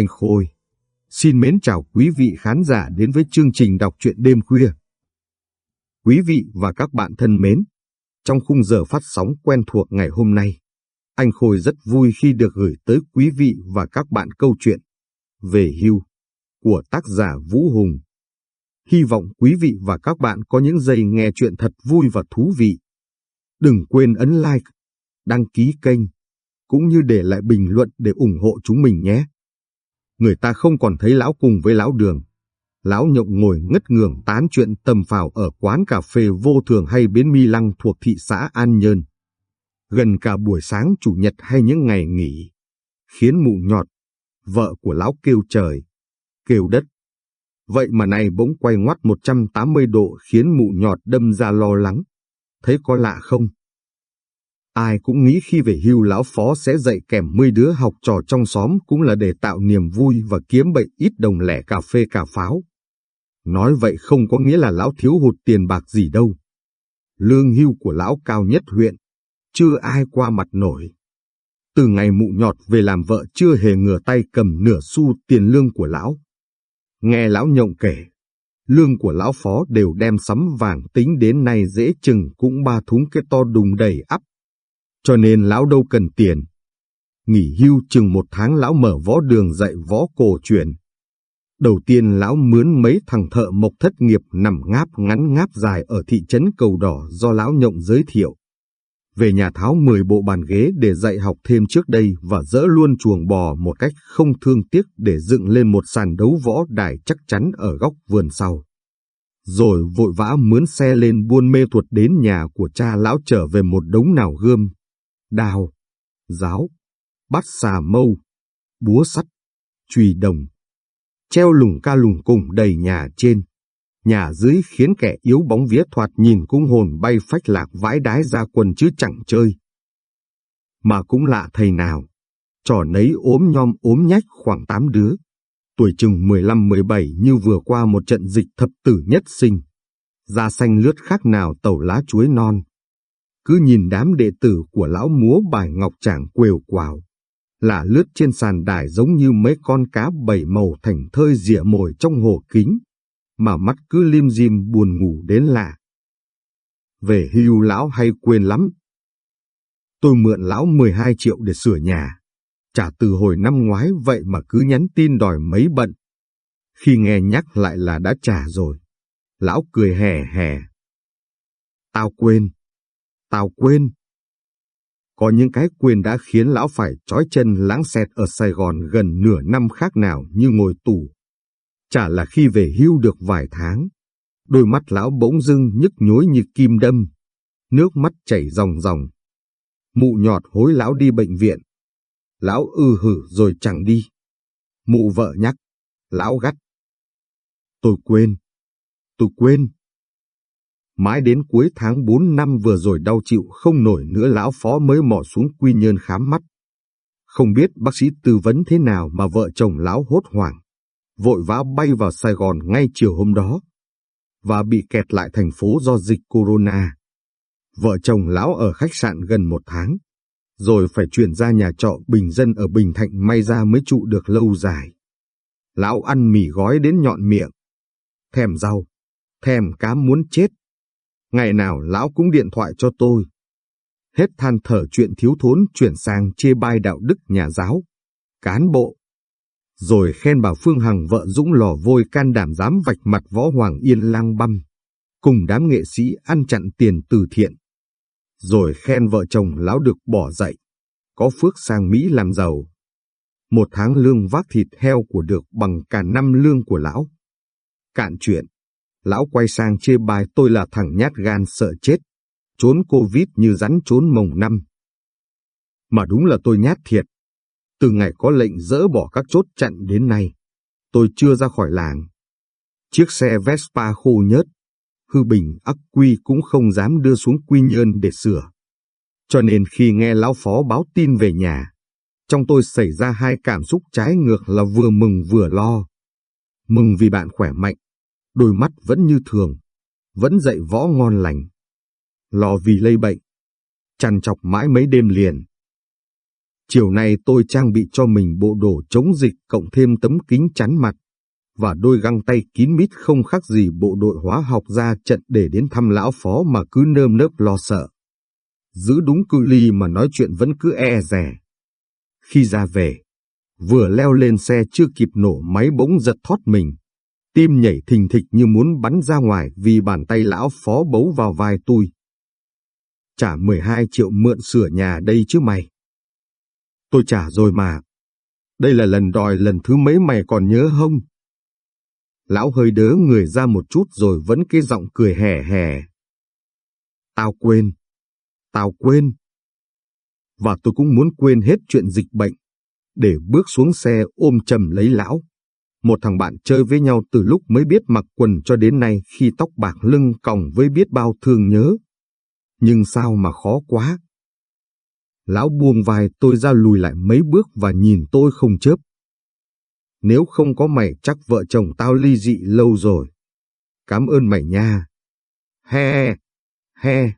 Anh Khôi. Xin mến chào quý vị khán giả đến với chương trình đọc truyện đêm khuya. Quý vị và các bạn thân mến, trong khung giờ phát sóng quen thuộc ngày hôm nay, anh Khôi rất vui khi được gửi tới quý vị và các bạn câu chuyện về hưu của tác giả Vũ Hùng. Hy vọng quý vị và các bạn có những giây nghe chuyện thật vui và thú vị. Đừng quên ấn like, đăng ký kênh, cũng như để lại bình luận để ủng hộ chúng mình nhé. Người ta không còn thấy lão cùng với lão đường. Lão nhộng ngồi ngất ngường tán chuyện tầm phào ở quán cà phê vô thường hay bến mi lăng thuộc thị xã An Nhơn. Gần cả buổi sáng chủ nhật hay những ngày nghỉ, khiến mụ nhọt, vợ của lão kêu trời, kêu đất. Vậy mà này bỗng quay ngoắt 180 độ khiến mụ nhọt đâm ra lo lắng. Thấy có lạ không? Ai cũng nghĩ khi về hưu lão phó sẽ dạy kèm 10 đứa học trò trong xóm cũng là để tạo niềm vui và kiếm bệnh ít đồng lẻ cà phê cà pháo. Nói vậy không có nghĩa là lão thiếu hụt tiền bạc gì đâu. Lương hưu của lão cao nhất huyện, chưa ai qua mặt nổi. Từ ngày mụ nhọt về làm vợ chưa hề ngửa tay cầm nửa xu tiền lương của lão. Nghe lão nhộng kể, lương của lão phó đều đem sắm vàng tính đến nay dễ chừng cũng ba thúng cái to đùng đầy ắp cho nên lão đâu cần tiền. Nghỉ hưu chừng một tháng lão mở võ đường dạy võ cổ truyền. Đầu tiên lão mướn mấy thằng thợ mộc thất nghiệp nằm ngáp ngắn ngáp dài ở thị trấn Cầu Đỏ do lão nhộng giới thiệu. Về nhà tháo 10 bộ bàn ghế để dạy học thêm trước đây và dỡ luôn chuồng bò một cách không thương tiếc để dựng lên một sàn đấu võ đài chắc chắn ở góc vườn sau. Rồi vội vã mướn xe lên buôn mê thuật đến nhà của cha lão trở về một đống nào gươm, đào, giáo, bát xà mâu, búa sắt, chùy đồng, treo lùng ca lùng cùng đầy nhà trên. Nhà dưới khiến kẻ yếu bóng vía thoạt nhìn cũng hồn bay phách lạc vãi đái ra quần chứ chẳng chơi. Mà cũng lạ thầy nào, trò nấy ốm nhom ốm nhách khoảng tám đứa, tuổi chừng 15-17 như vừa qua một trận dịch thập tử nhất sinh. Da xanh lướt khác nào tàu lá chuối non, cứ nhìn đám đệ tử của lão múa bài ngọc tràng quều quào, là lướt trên sàn đài giống như mấy con cá bảy màu thành thơi rỉa mồi trong hồ kính, mà mắt cứ lim dim buồn ngủ đến lạ. Về hưu lão hay quên lắm. Tôi mượn lão 12 triệu để sửa nhà, trả từ hồi năm ngoái vậy mà cứ nhắn tin đòi mấy bận. Khi nghe nhắc lại là đã trả rồi, lão cười hè hè. Tao quên, Tao quên. Có những cái quên đã khiến lão phải trói chân lãng xẹt ở Sài Gòn gần nửa năm khác nào như ngồi tù. Chả là khi về hưu được vài tháng, đôi mắt lão bỗng dưng nhức nhối như kim đâm, nước mắt chảy ròng ròng. Mụ nhọt hối lão đi bệnh viện. Lão ư hử rồi chẳng đi. Mụ vợ nhắc, lão gắt. Tôi quên, tôi quên. Mãi đến cuối tháng 4 năm vừa rồi đau chịu không nổi nữa lão phó mới mò xuống quy nhơn khám mắt. Không biết bác sĩ tư vấn thế nào mà vợ chồng lão hốt hoảng, vội vã bay vào Sài Gòn ngay chiều hôm đó, và bị kẹt lại thành phố do dịch corona. Vợ chồng lão ở khách sạn gần một tháng, rồi phải chuyển ra nhà trọ bình dân ở Bình Thạnh may ra mới trụ được lâu dài. Lão ăn mì gói đến nhọn miệng, thèm rau, thèm cá muốn chết. Ngày nào lão cũng điện thoại cho tôi. Hết than thở chuyện thiếu thốn chuyển sang chê bai đạo đức nhà giáo, cán bộ. Rồi khen bà Phương Hằng vợ Dũng lò vôi can đảm dám vạch mặt võ Hoàng Yên lang băm. Cùng đám nghệ sĩ ăn chặn tiền từ thiện. Rồi khen vợ chồng lão được bỏ dậy. Có phước sang Mỹ làm giàu. Một tháng lương vác thịt heo của được bằng cả năm lương của lão. Cạn chuyện. Lão quay sang chê bai tôi là thằng nhát gan sợ chết, trốn Covid như rắn trốn mồng năm. Mà đúng là tôi nhát thiệt. Từ ngày có lệnh dỡ bỏ các chốt chặn đến nay, tôi chưa ra khỏi làng. Chiếc xe Vespa khô nhớt, hư bình ắc quy cũng không dám đưa xuống quy nhơn để sửa. Cho nên khi nghe lão phó báo tin về nhà, trong tôi xảy ra hai cảm xúc trái ngược là vừa mừng vừa lo. Mừng vì bạn khỏe mạnh, đôi mắt vẫn như thường, vẫn dậy võ ngon lành. Lo vì lây bệnh, chăn chọc mãi mấy đêm liền. Chiều nay tôi trang bị cho mình bộ đồ chống dịch cộng thêm tấm kính chắn mặt và đôi găng tay kín mít không khác gì bộ đội hóa học ra trận để đến thăm lão phó mà cứ nơm nớp lo sợ. Giữ đúng cự ly mà nói chuyện vẫn cứ e rè. Khi ra về, vừa leo lên xe chưa kịp nổ máy bỗng giật thoát mình. Tim nhảy thình thịch như muốn bắn ra ngoài vì bàn tay lão phó bấu vào vai tôi. Trả 12 triệu mượn sửa nhà đây chứ mày. Tôi trả rồi mà. Đây là lần đòi lần thứ mấy mày còn nhớ không? Lão hơi đớ người ra một chút rồi vẫn cái giọng cười hẻ hẻ. Tao quên. Tao quên. Và tôi cũng muốn quên hết chuyện dịch bệnh. Để bước xuống xe ôm chầm lấy lão. Một thằng bạn chơi với nhau từ lúc mới biết mặc quần cho đến nay khi tóc bạc lưng còng với biết bao thương nhớ. Nhưng sao mà khó quá. Lão buông vai tôi ra lùi lại mấy bước và nhìn tôi không chớp. Nếu không có mày chắc vợ chồng tao ly dị lâu rồi. Cảm ơn mày nha. He, he.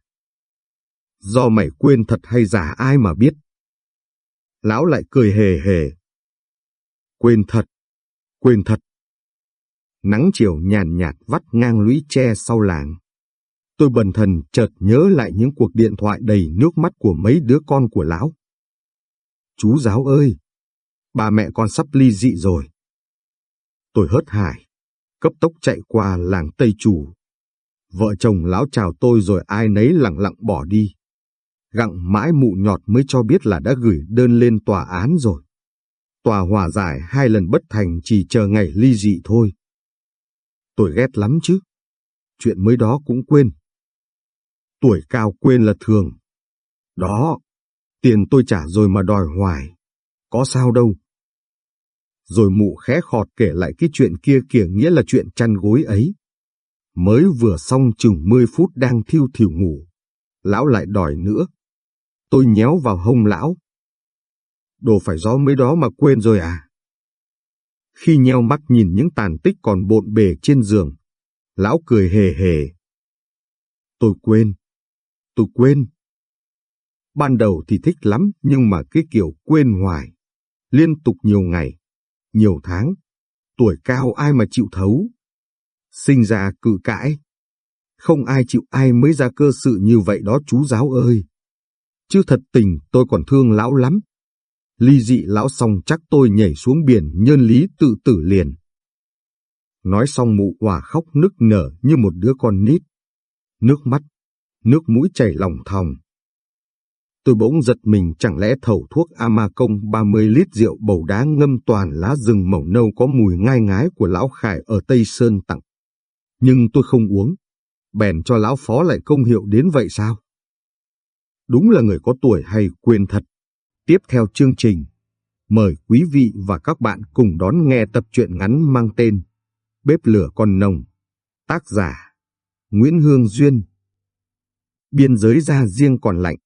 Do mày quên thật hay giả ai mà biết. Lão lại cười hề hề. Quên thật, quên thật. Nắng chiều nhàn nhạt vắt ngang lũy tre sau làng. Tôi bần thần chợt nhớ lại những cuộc điện thoại đầy nước mắt của mấy đứa con của lão. Chú giáo ơi, bà mẹ con sắp ly dị rồi. Tôi hớt hải, cấp tốc chạy qua làng Tây Chủ. Vợ chồng lão chào tôi rồi ai nấy lặng lặng bỏ đi. Gặng mãi mụ nhọt mới cho biết là đã gửi đơn lên tòa án rồi. Tòa hòa giải hai lần bất thành chỉ chờ ngày ly dị thôi. Tôi ghét lắm chứ. Chuyện mới đó cũng quên. Tuổi cao quên là thường. Đó, tiền tôi trả rồi mà đòi hoài. Có sao đâu. Rồi mụ khẽ khọt kể lại cái chuyện kia kìa nghĩa là chuyện chăn gối ấy. Mới vừa xong chừng 10 phút đang thiêu thiểu ngủ. Lão lại đòi nữa. Tôi nhéo vào hông lão. Đồ phải gió mới đó mà quên rồi à? Khi nheo mắt nhìn những tàn tích còn bộn bề trên giường, lão cười hề hề. Tôi quên, tôi quên. Ban đầu thì thích lắm nhưng mà cái kiểu quên hoài, liên tục nhiều ngày, nhiều tháng, tuổi cao ai mà chịu thấu. Sinh ra cự cãi. Không ai chịu ai mới ra cơ sự như vậy đó chú giáo ơi. Chứ thật tình tôi còn thương lão lắm. Ly dị lão xong chắc tôi nhảy xuống biển nhân lý tự tử liền. Nói xong mụ hòa khóc nức nở như một đứa con nít. Nước mắt, nước mũi chảy lòng thòng. Tôi bỗng giật mình chẳng lẽ thầu thuốc ama công 30 lít rượu bầu đá ngâm toàn lá rừng màu nâu có mùi ngai ngái của lão Khải ở Tây Sơn tặng. Nhưng tôi không uống, bèn cho lão phó lại công hiệu đến vậy sao? Đúng là người có tuổi hay quên thật. Tiếp theo chương trình, mời quý vị và các bạn cùng đón nghe tập truyện ngắn mang tên Bếp lửa con nồng, tác giả Nguyễn Hương Duyên. Biên giới ra riêng còn lạnh.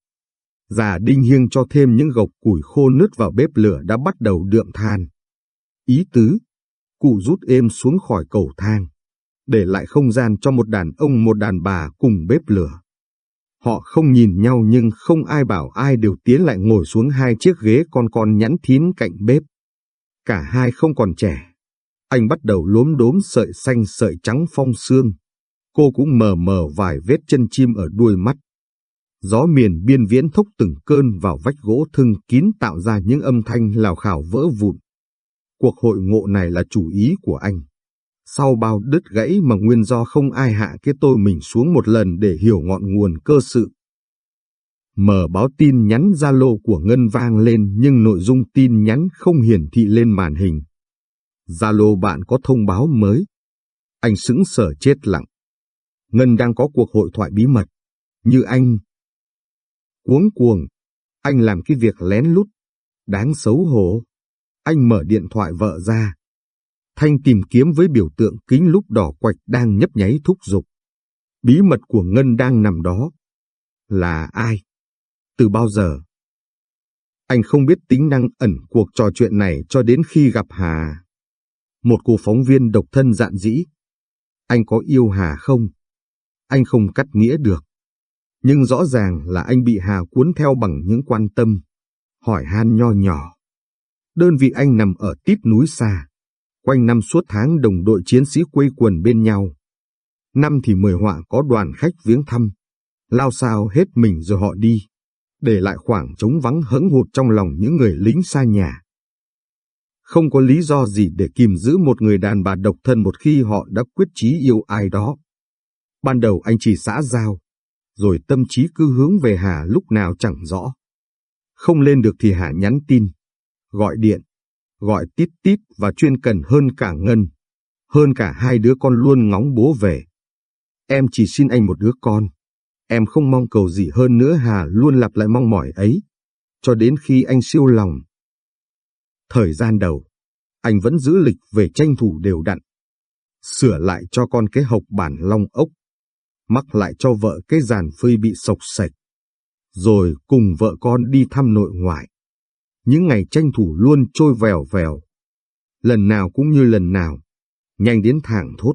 Già đinh hiêng cho thêm những gộc củi khô nứt vào bếp lửa đã bắt đầu đượm than. Ý tứ, cụ rút êm xuống khỏi cầu thang, để lại không gian cho một đàn ông một đàn bà cùng bếp lửa. Họ không nhìn nhau nhưng không ai bảo ai đều tiến lại ngồi xuống hai chiếc ghế con con nhẵn thín cạnh bếp. Cả hai không còn trẻ. Anh bắt đầu lốm đốm sợi xanh sợi trắng phong xương. Cô cũng mờ mờ vài vết chân chim ở đuôi mắt. Gió miền biên viễn thốc từng cơn vào vách gỗ thưng kín tạo ra những âm thanh lào khảo vỡ vụn. Cuộc hội ngộ này là chủ ý của anh. Sau bao đứt gãy mà nguyên do không ai hạ cái tôi mình xuống một lần để hiểu ngọn nguồn cơ sự. Mở báo tin nhắn Zalo của Ngân vang lên nhưng nội dung tin nhắn không hiển thị lên màn hình. Zalo bạn có thông báo mới. Anh sững sờ chết lặng. Ngân đang có cuộc hội thoại bí mật. Như anh, Cuống cuồng, anh làm cái việc lén lút, đáng xấu hổ. Anh mở điện thoại vợ ra. Thanh tìm kiếm với biểu tượng kính lúc đỏ quạch đang nhấp nháy thúc giục. Bí mật của Ngân đang nằm đó. Là ai? Từ bao giờ? Anh không biết tính năng ẩn cuộc trò chuyện này cho đến khi gặp Hà. Một cô phóng viên độc thân dạn dĩ. Anh có yêu Hà không? Anh không cắt nghĩa được. Nhưng rõ ràng là anh bị Hà cuốn theo bằng những quan tâm, hỏi han nho nhỏ. Đơn vị anh nằm ở tít núi xa, quanh năm suốt tháng đồng đội chiến sĩ quây quần bên nhau. Năm thì mười họa có đoàn khách viếng thăm, lao sao hết mình rồi họ đi, để lại khoảng trống vắng hững hụt trong lòng những người lính xa nhà. Không có lý do gì để kìm giữ một người đàn bà độc thân một khi họ đã quyết chí yêu ai đó. Ban đầu anh chỉ xã giao, rồi tâm trí cứ hướng về Hà lúc nào chẳng rõ. Không lên được thì Hà nhắn tin, gọi điện, gọi tít tít và chuyên cần hơn cả Ngân. Hơn cả hai đứa con luôn ngóng bố về. Em chỉ xin anh một đứa con. Em không mong cầu gì hơn nữa Hà luôn lặp lại mong mỏi ấy. Cho đến khi anh siêu lòng. Thời gian đầu, anh vẫn giữ lịch về tranh thủ đều đặn. Sửa lại cho con cái hộc bản long ốc. Mắc lại cho vợ cái giàn phơi bị sộc sạch. Rồi cùng vợ con đi thăm nội ngoại. Những ngày tranh thủ luôn trôi vèo vèo. Lần nào cũng như lần nào. Nhanh đến thảng thốt.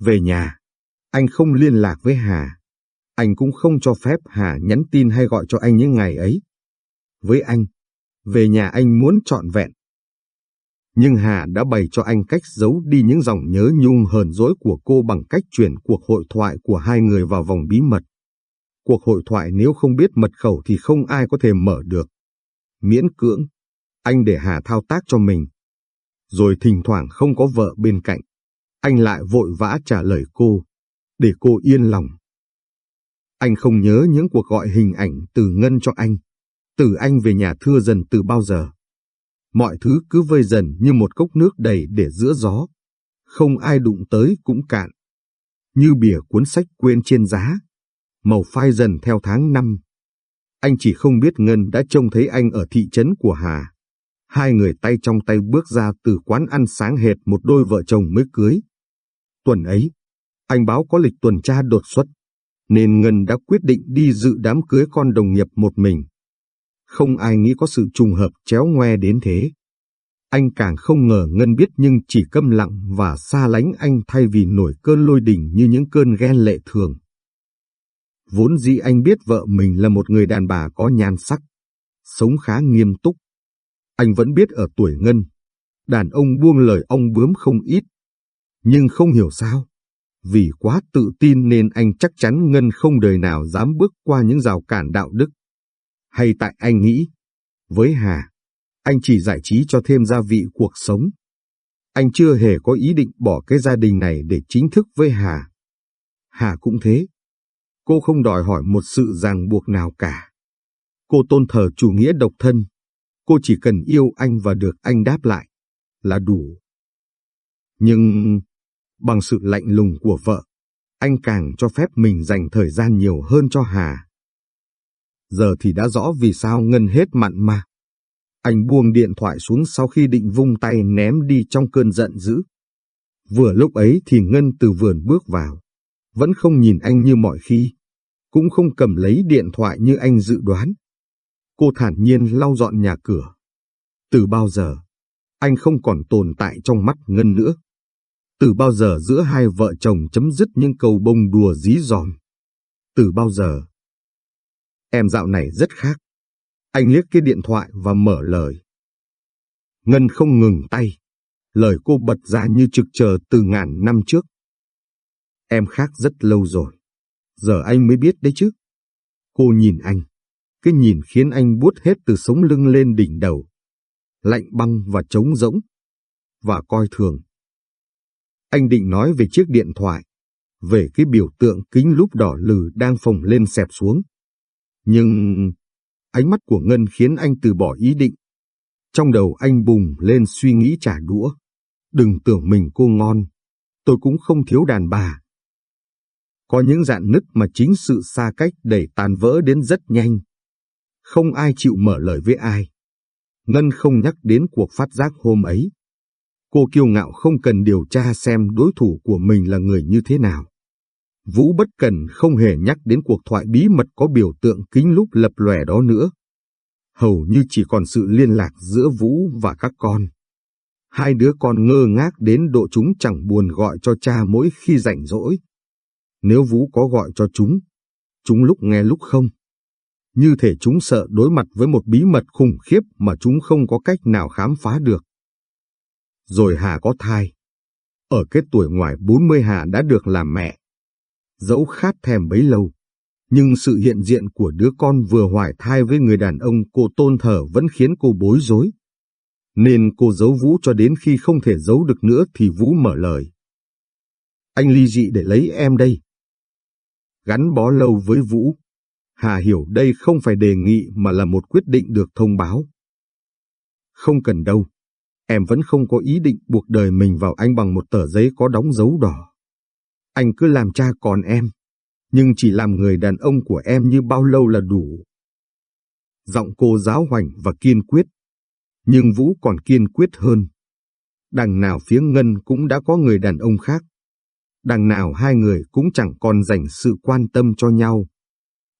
Về nhà, anh không liên lạc với Hà. Anh cũng không cho phép Hà nhắn tin hay gọi cho anh những ngày ấy. Với anh, về nhà anh muốn trọn vẹn. Nhưng Hà đã bày cho anh cách giấu đi những dòng nhớ nhung hờn dỗi của cô bằng cách chuyển cuộc hội thoại của hai người vào vòng bí mật. Cuộc hội thoại nếu không biết mật khẩu thì không ai có thể mở được. Miễn cưỡng, anh để Hà thao tác cho mình. Rồi thỉnh thoảng không có vợ bên cạnh, anh lại vội vã trả lời cô, để cô yên lòng. Anh không nhớ những cuộc gọi hình ảnh từ Ngân cho anh, từ anh về nhà thưa dần từ bao giờ. Mọi thứ cứ vơi dần như một cốc nước đầy để giữa gió, không ai đụng tới cũng cạn. Như bìa cuốn sách quên trên giá, màu phai dần theo tháng năm. Anh chỉ không biết Ngân đã trông thấy anh ở thị trấn của Hà. Hai người tay trong tay bước ra từ quán ăn sáng hệt một đôi vợ chồng mới cưới. Tuần ấy, anh báo có lịch tuần tra đột xuất, nên Ngân đã quyết định đi dự đám cưới con đồng nghiệp một mình. Không ai nghĩ có sự trùng hợp chéo ngoe đến thế. Anh càng không ngờ Ngân biết nhưng chỉ câm lặng và xa lánh anh thay vì nổi cơn lôi đình như những cơn ghen lệ thường. Vốn dĩ anh biết vợ mình là một người đàn bà có nhan sắc, sống khá nghiêm túc. Anh vẫn biết ở tuổi Ngân, đàn ông buông lời ông bướm không ít. Nhưng không hiểu sao, vì quá tự tin nên anh chắc chắn Ngân không đời nào dám bước qua những rào cản đạo đức. Hay tại anh nghĩ, với Hà, anh chỉ giải trí cho thêm gia vị cuộc sống. Anh chưa hề có ý định bỏ cái gia đình này để chính thức với Hà. Hà cũng thế. Cô không đòi hỏi một sự ràng buộc nào cả. Cô tôn thờ chủ nghĩa độc thân. Cô chỉ cần yêu anh và được anh đáp lại. Là đủ. Nhưng bằng sự lạnh lùng của vợ, anh càng cho phép mình dành thời gian nhiều hơn cho Hà. Giờ thì đã rõ vì sao Ngân hết mặn mà. Anh buông điện thoại xuống sau khi định vung tay ném đi trong cơn giận dữ. Vừa lúc ấy thì Ngân từ vườn bước vào, vẫn không nhìn anh như mọi khi, cũng không cầm lấy điện thoại như anh dự đoán. Cô thản nhiên lau dọn nhà cửa. Từ bao giờ, anh không còn tồn tại trong mắt Ngân nữa. Từ bao giờ giữa hai vợ chồng chấm dứt những câu bông đùa dí dòm? Từ bao giờ? Em dạo này rất khác. Anh liếc cái điện thoại và mở lời. Ngân không ngừng tay. Lời cô bật ra như trực chờ từ ngàn năm trước. Em khác rất lâu rồi. Giờ anh mới biết đấy chứ. Cô nhìn anh. Cái nhìn khiến anh buốt hết từ sống lưng lên đỉnh đầu. Lạnh băng và trống rỗng. Và coi thường. Anh định nói về chiếc điện thoại, về cái biểu tượng kính lúp đỏ lừ đang phồng lên xẹp xuống. Nhưng ánh mắt của Ngân khiến anh từ bỏ ý định. Trong đầu anh bùng lên suy nghĩ trả đũa. Đừng tưởng mình cô ngon, tôi cũng không thiếu đàn bà. Có những dạn nứt mà chính sự xa cách đẩy tàn vỡ đến rất nhanh. Không ai chịu mở lời với ai. Ngân không nhắc đến cuộc phát giác hôm ấy. Cô kiêu ngạo không cần điều tra xem đối thủ của mình là người như thế nào. Vũ bất cần không hề nhắc đến cuộc thoại bí mật có biểu tượng kính lúc lập lòe đó nữa. Hầu như chỉ còn sự liên lạc giữa Vũ và các con. Hai đứa con ngơ ngác đến độ chúng chẳng buồn gọi cho cha mỗi khi rảnh rỗi. Nếu Vũ có gọi cho chúng, chúng lúc nghe lúc không. như thể chúng sợ đối mặt với một bí mật khủng khiếp mà chúng không có cách nào khám phá được. Rồi Hà có thai. Ở cái tuổi ngoài 40 Hà đã được làm mẹ. Dẫu khát thèm bấy lâu, nhưng sự hiện diện của đứa con vừa hoài thai với người đàn ông cô tôn thờ vẫn khiến cô bối rối. Nên cô giấu Vũ cho đến khi không thể giấu được nữa thì Vũ mở lời. Anh ly dị để lấy em đây. Gắn bó lâu với Vũ, Hà hiểu đây không phải đề nghị mà là một quyết định được thông báo. Không cần đâu, em vẫn không có ý định buộc đời mình vào anh bằng một tờ giấy có đóng dấu đỏ. Anh cứ làm cha còn em, nhưng chỉ làm người đàn ông của em như bao lâu là đủ. Giọng cô giáo hoành và kiên quyết, nhưng Vũ còn kiên quyết hơn. Đằng nào phía Ngân cũng đã có người đàn ông khác. Đằng nào hai người cũng chẳng còn dành sự quan tâm cho nhau.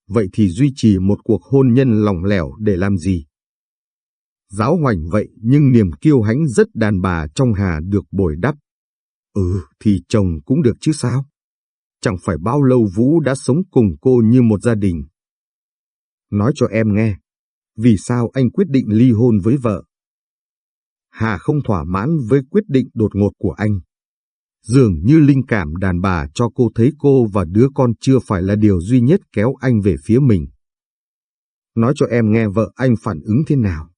Vậy thì duy trì một cuộc hôn nhân lòng lẻo để làm gì? Giáo hoành vậy nhưng niềm kiêu hãnh rất đàn bà trong Hà được bồi đắp. Ừ thì chồng cũng được chứ sao? Chẳng phải bao lâu Vũ đã sống cùng cô như một gia đình. Nói cho em nghe, vì sao anh quyết định ly hôn với vợ? Hà không thỏa mãn với quyết định đột ngột của anh. Dường như linh cảm đàn bà cho cô thấy cô và đứa con chưa phải là điều duy nhất kéo anh về phía mình. Nói cho em nghe vợ anh phản ứng thế nào.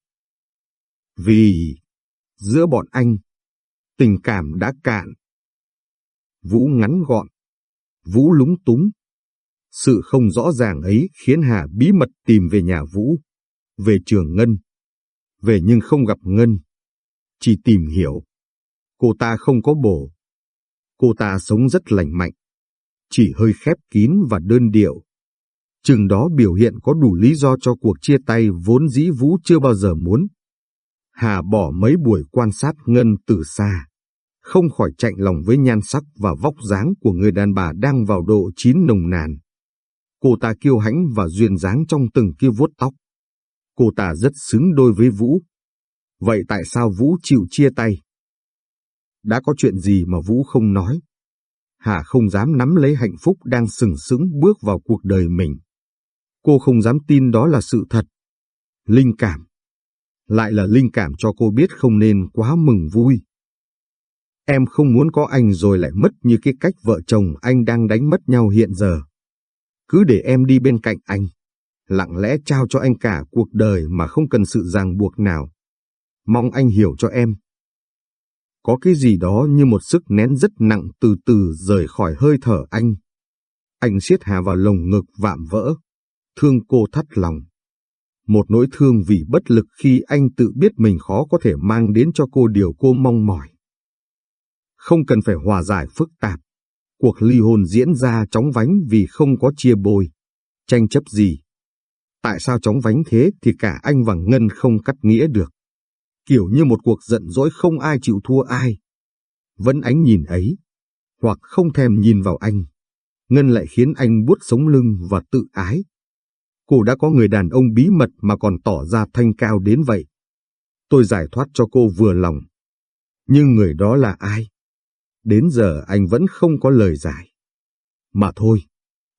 Vì giữa bọn anh, tình cảm đã cạn. Vũ ngắn gọn, Vũ lúng túng. Sự không rõ ràng ấy khiến Hà bí mật tìm về nhà Vũ, về trường Ngân. Về nhưng không gặp Ngân. Chỉ tìm hiểu. Cô ta không có bổ. Cô ta sống rất lành mạnh. Chỉ hơi khép kín và đơn điệu. Chừng đó biểu hiện có đủ lý do cho cuộc chia tay vốn dĩ Vũ chưa bao giờ muốn. Hà bỏ mấy buổi quan sát Ngân từ xa, không khỏi chạnh lòng với nhan sắc và vóc dáng của người đàn bà đang vào độ chín nồng nàn. Cô ta kiêu hãnh và duyên dáng trong từng kia vuốt tóc. Cô ta rất xứng đôi với Vũ. Vậy tại sao Vũ chịu chia tay? Đã có chuyện gì mà Vũ không nói? Hà không dám nắm lấy hạnh phúc đang sừng sững bước vào cuộc đời mình. Cô không dám tin đó là sự thật. Linh cảm. Lại là linh cảm cho cô biết không nên quá mừng vui. Em không muốn có anh rồi lại mất như cái cách vợ chồng anh đang đánh mất nhau hiện giờ. Cứ để em đi bên cạnh anh, lặng lẽ trao cho anh cả cuộc đời mà không cần sự ràng buộc nào. Mong anh hiểu cho em. Có cái gì đó như một sức nén rất nặng từ từ rời khỏi hơi thở anh. Anh siết Hà vào lồng ngực vạm vỡ, thương cô thắt lòng. Một nỗi thương vì bất lực khi anh tự biết mình khó có thể mang đến cho cô điều cô mong mỏi không cần phải hòa giải phức tạp. Cuộc ly hôn diễn ra chóng vánh vì không có chia bồi, tranh chấp gì. Tại sao chóng vánh thế thì cả anh và Ngân không cắt nghĩa được. Kiểu như một cuộc giận dỗi không ai chịu thua ai. Vẫn ánh nhìn ấy, hoặc không thèm nhìn vào anh. Ngân lại khiến anh buốt sống lưng và tự ái. Cô đã có người đàn ông bí mật mà còn tỏ ra thanh cao đến vậy. Tôi giải thoát cho cô vừa lòng. Nhưng người đó là ai? Đến giờ anh vẫn không có lời giải. Mà thôi,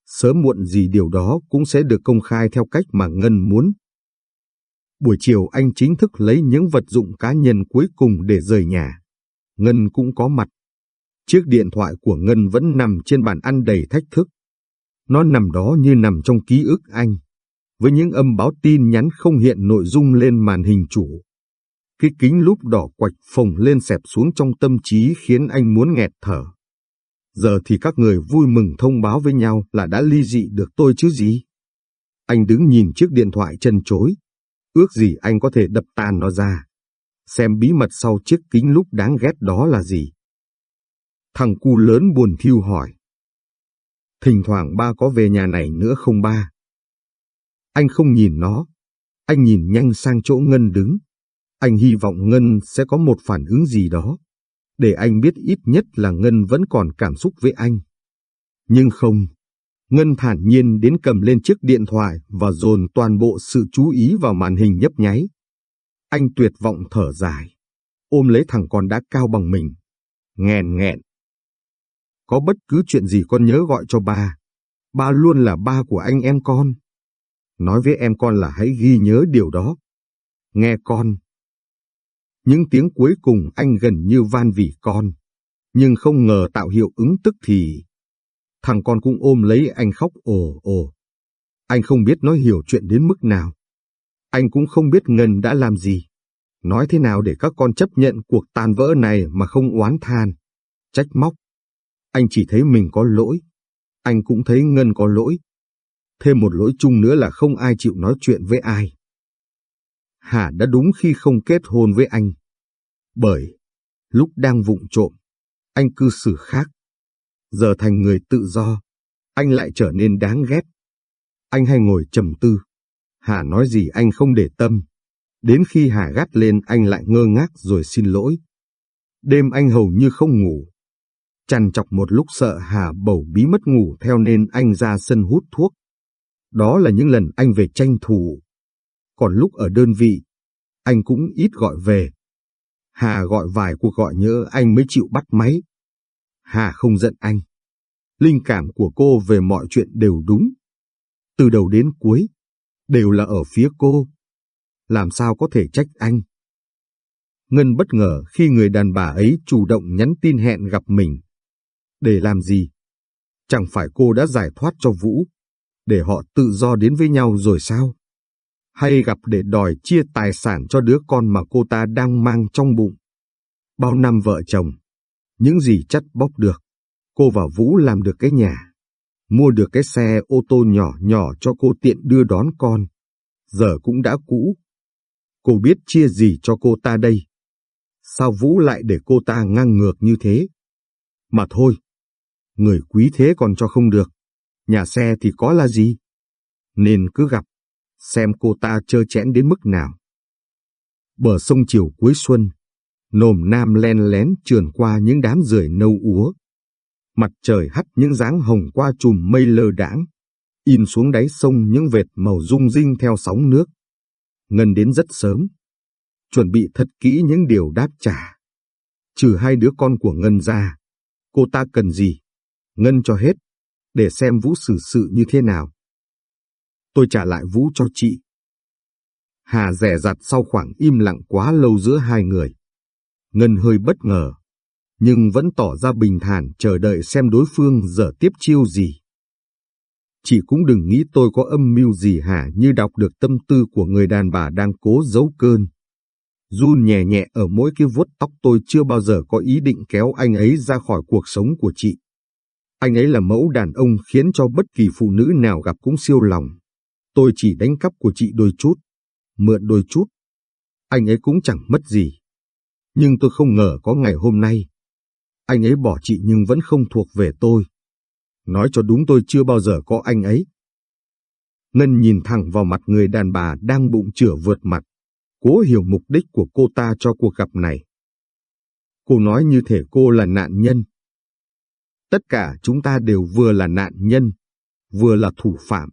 sớm muộn gì điều đó cũng sẽ được công khai theo cách mà Ngân muốn. Buổi chiều anh chính thức lấy những vật dụng cá nhân cuối cùng để rời nhà. Ngân cũng có mặt. Chiếc điện thoại của Ngân vẫn nằm trên bàn ăn đầy thách thức. Nó nằm đó như nằm trong ký ức anh, với những âm báo tin nhắn không hiện nội dung lên màn hình chủ. Cái kính lúp đỏ quạch phồng lên xẹp xuống trong tâm trí khiến anh muốn nghẹt thở. Giờ thì các người vui mừng thông báo với nhau là đã ly dị được tôi chứ gì. Anh đứng nhìn chiếc điện thoại chân chối. Ước gì anh có thể đập tan nó ra. Xem bí mật sau chiếc kính lúc đáng ghét đó là gì. Thằng cu lớn buồn thiêu hỏi. Thỉnh thoảng ba có về nhà này nữa không ba? Anh không nhìn nó. Anh nhìn nhanh sang chỗ Ngân đứng. Anh hy vọng Ngân sẽ có một phản ứng gì đó, để anh biết ít nhất là Ngân vẫn còn cảm xúc với anh. Nhưng không, Ngân thản nhiên đến cầm lên chiếc điện thoại và dồn toàn bộ sự chú ý vào màn hình nhấp nháy. Anh tuyệt vọng thở dài, ôm lấy thằng con đã cao bằng mình, nghèn nghẹn. Có bất cứ chuyện gì con nhớ gọi cho ba, ba luôn là ba của anh em con. Nói với em con là hãy ghi nhớ điều đó. Nghe con. Những tiếng cuối cùng anh gần như van vỉ con, nhưng không ngờ tạo hiệu ứng tức thì. Thằng con cũng ôm lấy anh khóc ồ ồ. Anh không biết nó hiểu chuyện đến mức nào. Anh cũng không biết Ngân đã làm gì. Nói thế nào để các con chấp nhận cuộc tan vỡ này mà không oán than, trách móc. Anh chỉ thấy mình có lỗi. Anh cũng thấy Ngân có lỗi. Thêm một lỗi chung nữa là không ai chịu nói chuyện với ai. Hà đã đúng khi không kết hôn với anh. Bởi, lúc đang vụng trộm, anh cư xử khác. Giờ thành người tự do, anh lại trở nên đáng ghét. Anh hay ngồi trầm tư. Hà nói gì anh không để tâm. Đến khi Hà gắt lên anh lại ngơ ngác rồi xin lỗi. Đêm anh hầu như không ngủ. Chằn chọc một lúc sợ Hà bầu bí mất ngủ theo nên anh ra sân hút thuốc. Đó là những lần anh về tranh thủ. Còn lúc ở đơn vị, anh cũng ít gọi về. Hà gọi vài cuộc gọi nhớ anh mới chịu bắt máy. Hà không giận anh. Linh cảm của cô về mọi chuyện đều đúng. Từ đầu đến cuối, đều là ở phía cô. Làm sao có thể trách anh? Ngân bất ngờ khi người đàn bà ấy chủ động nhắn tin hẹn gặp mình. Để làm gì? Chẳng phải cô đã giải thoát cho Vũ, để họ tự do đến với nhau rồi sao? Hay gặp để đòi chia tài sản cho đứa con mà cô ta đang mang trong bụng? Bao năm vợ chồng, những gì chắt bóc được, cô và Vũ làm được cái nhà, mua được cái xe ô tô nhỏ nhỏ cho cô tiện đưa đón con. Giờ cũng đã cũ. Cô biết chia gì cho cô ta đây? Sao Vũ lại để cô ta ngang ngược như thế? Mà thôi, người quý thế còn cho không được, nhà xe thì có là gì? Nên cứ gặp, xem cô ta chơ chẽn đến mức nào. Bờ sông chiều cuối xuân, nồm nam len lén trườn qua những đám rưởi nâu úa. Mặt trời hắt những dáng hồng qua chùm mây lơ đãng, in xuống đáy sông những vệt màu rung rinh theo sóng nước. Ngân đến rất sớm, chuẩn bị thật kỹ những điều đáp trả. Trừ hai đứa con của Ngân ra, cô ta cần gì? Ngân cho hết, để xem Vũ xử sự như thế nào. Tôi trả lại Vũ cho chị. Hà rẻ rặt sau khoảng im lặng quá lâu giữa hai người. Ngân hơi bất ngờ, nhưng vẫn tỏ ra bình thản chờ đợi xem đối phương giờ tiếp chiêu gì. Chị cũng đừng nghĩ tôi có âm mưu gì hả như đọc được tâm tư của người đàn bà đang cố giấu cơn. Run nhẹ nhẹ ở mỗi cái vuốt tóc tôi chưa bao giờ có ý định kéo anh ấy ra khỏi cuộc sống của chị. Anh ấy là mẫu đàn ông khiến cho bất kỳ phụ nữ nào gặp cũng siêu lòng. Tôi chỉ đánh cắp của chị đôi chút, mượn đôi chút. Anh ấy cũng chẳng mất gì. Nhưng tôi không ngờ có ngày hôm nay. Anh ấy bỏ chị nhưng vẫn không thuộc về tôi. Nói cho đúng tôi chưa bao giờ có anh ấy. Ngân nhìn thẳng vào mặt người đàn bà đang bụng chửa vượt mặt, cố hiểu mục đích của cô ta cho cuộc gặp này. Cô nói như thể cô là nạn nhân. Tất cả chúng ta đều vừa là nạn nhân, vừa là thủ phạm.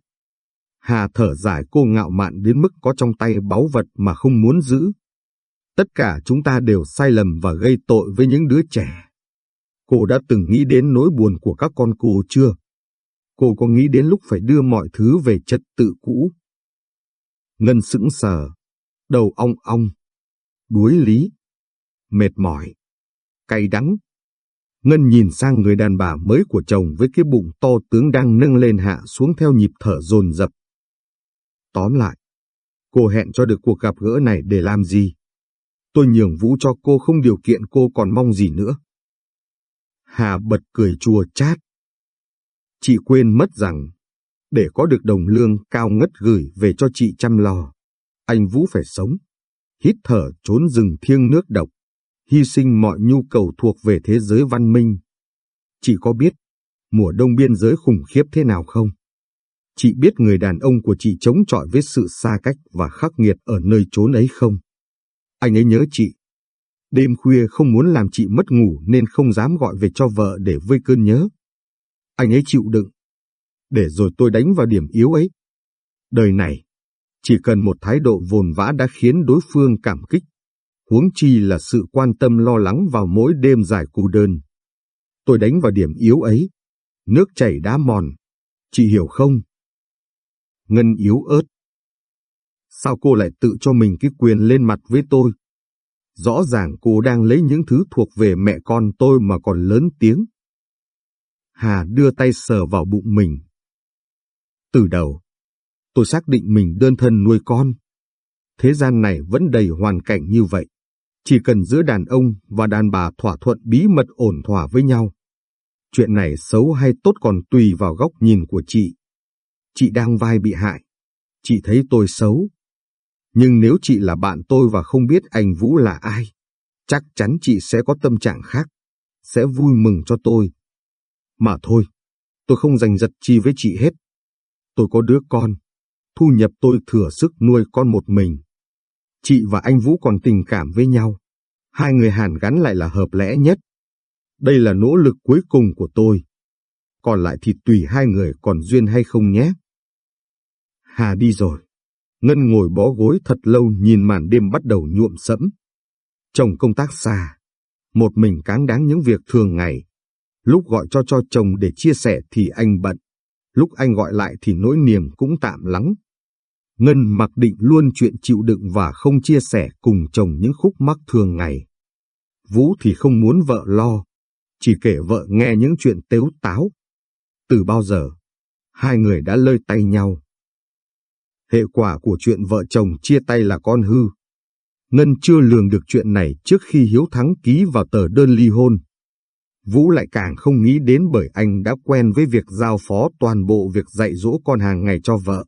Hà thở dài cô ngạo mạn đến mức có trong tay báu vật mà không muốn giữ. Tất cả chúng ta đều sai lầm và gây tội với những đứa trẻ. Cô đã từng nghĩ đến nỗi buồn của các con cô chưa? Cô có nghĩ đến lúc phải đưa mọi thứ về trật tự cũ? Ngân sững sờ, đầu ong ong, đuối lý, mệt mỏi, cay đắng. Ngân nhìn sang người đàn bà mới của chồng với cái bụng to tướng đang nâng lên hạ xuống theo nhịp thở dồn dập. Tóm lại, cô hẹn cho được cuộc gặp gỡ này để làm gì? Tôi nhường vũ cho cô không điều kiện cô còn mong gì nữa. Hà bật cười chua chát. Chị quên mất rằng, để có được đồng lương cao ngất gửi về cho chị chăm lo, anh Vũ phải sống, hít thở trốn rừng thiêng nước độc, hy sinh mọi nhu cầu thuộc về thế giới văn minh. Chị có biết mùa đông biên giới khủng khiếp thế nào không? Chị biết người đàn ông của chị chống chọi với sự xa cách và khắc nghiệt ở nơi trốn ấy không? Anh ấy nhớ chị, Đêm khuya không muốn làm chị mất ngủ nên không dám gọi về cho vợ để vơi cơn nhớ. Anh ấy chịu đựng. Để rồi tôi đánh vào điểm yếu ấy. Đời này, chỉ cần một thái độ vồn vã đã khiến đối phương cảm kích. Huống chi là sự quan tâm lo lắng vào mỗi đêm dài cô đơn. Tôi đánh vào điểm yếu ấy. Nước chảy đá mòn. Chị hiểu không? Ngân yếu ớt, Sao cô lại tự cho mình cái quyền lên mặt với tôi? Rõ ràng cô đang lấy những thứ thuộc về mẹ con tôi mà còn lớn tiếng. Hà đưa tay sờ vào bụng mình. Từ đầu, tôi xác định mình đơn thân nuôi con. Thế gian này vẫn đầy hoàn cảnh như vậy. Chỉ cần giữa đàn ông và đàn bà thỏa thuận bí mật ổn thỏa với nhau. Chuyện này xấu hay tốt còn tùy vào góc nhìn của chị. Chị đang vai bị hại. Chị thấy tôi xấu. Nhưng nếu chị là bạn tôi và không biết anh Vũ là ai, chắc chắn chị sẽ có tâm trạng khác, sẽ vui mừng cho tôi. Mà thôi, tôi không giành giật chi với chị hết. Tôi có đứa con, thu nhập tôi thừa sức nuôi con một mình. Chị và anh Vũ còn tình cảm với nhau. Hai người hàn gắn lại là hợp lẽ nhất. Đây là nỗ lực cuối cùng của tôi. Còn lại thì tùy hai người còn duyên hay không nhé. Hà đi rồi. Ngân ngồi bó gối thật lâu nhìn màn đêm bắt đầu nhuộm sẫm. Chồng công tác xa. Một mình cáng đáng những việc thường ngày. Lúc gọi cho cho chồng để chia sẻ thì anh bận. Lúc anh gọi lại thì nỗi niềm cũng tạm lắng. Ngân mặc định luôn chuyện chịu đựng và không chia sẻ cùng chồng những khúc mắc thường ngày. Vũ thì không muốn vợ lo, chỉ kể vợ nghe những chuyện tếu táo. Từ bao giờ, hai người đã lơi tay nhau. Hệ quả của chuyện vợ chồng chia tay là con hư. Ngân chưa lường được chuyện này trước khi Hiếu Thắng ký vào tờ đơn ly hôn. Vũ lại càng không nghĩ đến bởi anh đã quen với việc giao phó toàn bộ việc dạy dỗ con hàng ngày cho vợ.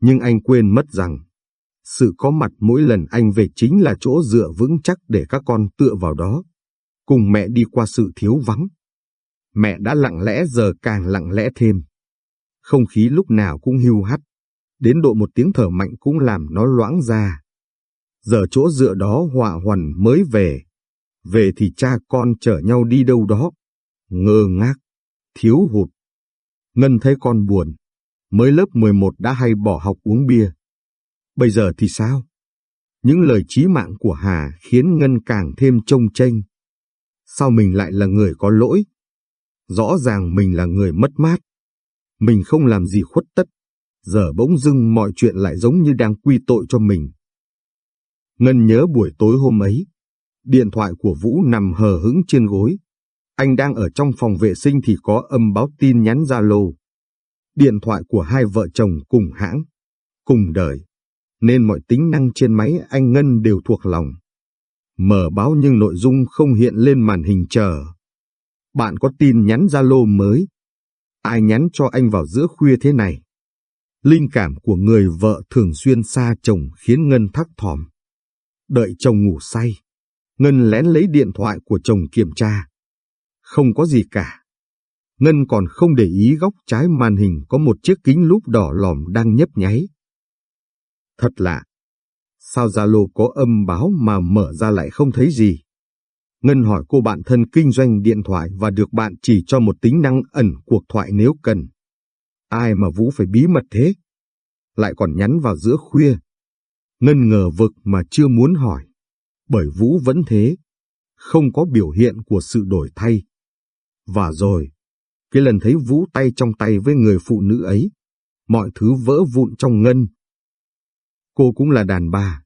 Nhưng anh quên mất rằng, sự có mặt mỗi lần anh về chính là chỗ dựa vững chắc để các con tựa vào đó, cùng mẹ đi qua sự thiếu vắng. Mẹ đã lặng lẽ giờ càng lặng lẽ thêm. Không khí lúc nào cũng hưu hắt, đến độ một tiếng thở mạnh cũng làm nó loãng ra. Giờ chỗ dựa đó họa hoàn mới về, về thì cha con chở nhau đi đâu đó, ngơ ngác, thiếu hụt. Ngân thấy con buồn, mới lớp 11 đã hay bỏ học uống bia. Bây giờ thì sao? Những lời chí mạng của Hà khiến Ngân càng thêm trông tranh. Sao mình lại là người có lỗi? Rõ ràng mình là người mất mát. Mình không làm gì khuất tất. Giờ bỗng dưng mọi chuyện lại giống như đang quy tội cho mình. Ngân nhớ buổi tối hôm ấy. Điện thoại của Vũ nằm hờ hững trên gối. Anh đang ở trong phòng vệ sinh thì có âm báo tin nhắn Zalo. Điện thoại của hai vợ chồng cùng hãng, cùng đời, nên mọi tính năng trên máy anh Ngân đều thuộc lòng. Mở báo nhưng nội dung không hiện lên màn hình chờ. Bạn có tin nhắn Zalo mới. Ai nhắn cho anh vào giữa khuya thế này? Linh cảm của người vợ thường xuyên xa chồng khiến Ngân thắc thỏm. Đợi chồng ngủ say, Ngân lén lấy điện thoại của chồng kiểm tra. Không có gì cả. Ngân còn không để ý góc trái màn hình có một chiếc kính lúp đỏ lòm đang nhấp nháy. Thật lạ, sao Zalo có âm báo mà mở ra lại không thấy gì? Ngân hỏi cô bạn thân kinh doanh điện thoại và được bạn chỉ cho một tính năng ẩn cuộc thoại nếu cần. Ai mà Vũ phải bí mật thế? Lại còn nhắn vào giữa khuya. Ngân ngờ vực mà chưa muốn hỏi. Bởi Vũ vẫn thế. Không có biểu hiện của sự đổi thay. Và rồi, cái lần thấy Vũ tay trong tay với người phụ nữ ấy, mọi thứ vỡ vụn trong ngân. Cô cũng là đàn bà,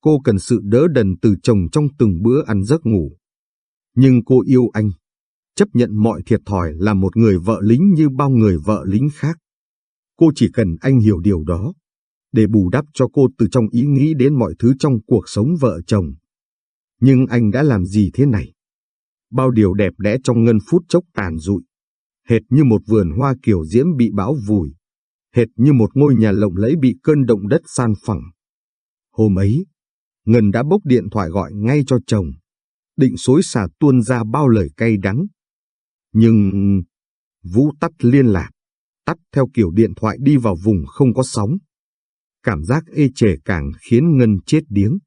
cô cần sự đỡ đần từ chồng trong từng bữa ăn giấc ngủ. Nhưng cô yêu anh, chấp nhận mọi thiệt thòi là một người vợ lính như bao người vợ lính khác. Cô chỉ cần anh hiểu điều đó, để bù đắp cho cô từ trong ý nghĩ đến mọi thứ trong cuộc sống vợ chồng. Nhưng anh đã làm gì thế này? Bao điều đẹp đẽ trong ngân phút chốc tàn rụi hệt như một vườn hoa kiểu diễm bị bão vùi, hệt như một ngôi nhà lộng lẫy bị cơn động đất san phẳng. Hôm ấy, Ngân đã bốc điện thoại gọi ngay cho chồng, định xối xả tuôn ra bao lời cay đắng. Nhưng Vũ tắt liên lạc, tắt theo kiểu điện thoại đi vào vùng không có sóng. Cảm giác ê chề càng khiến Ngân chết điếng.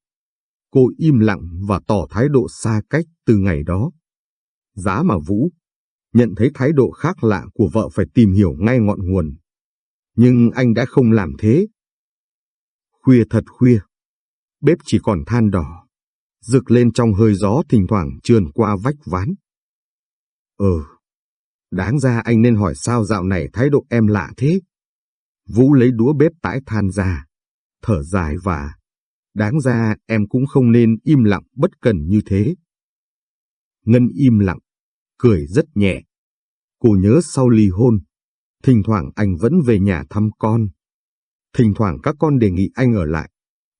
Cô im lặng và tỏ thái độ xa cách từ ngày đó. Giá mà Vũ nhận thấy thái độ khác lạ của vợ phải tìm hiểu ngay ngọn nguồn. Nhưng anh đã không làm thế. Khuya thật khuya, bếp chỉ còn than đỏ, rực lên trong hơi gió thỉnh thoảng trườn qua vách ván. Ừ, đáng ra anh nên hỏi sao dạo này thái độ em lạ thế. Vũ lấy đũa bếp tải than ra, thở dài và đáng ra em cũng không nên im lặng bất cần như thế. Ngân im lặng, cười rất nhẹ. Cô nhớ sau ly hôn, thỉnh thoảng anh vẫn về nhà thăm con. Thỉnh thoảng các con đề nghị anh ở lại,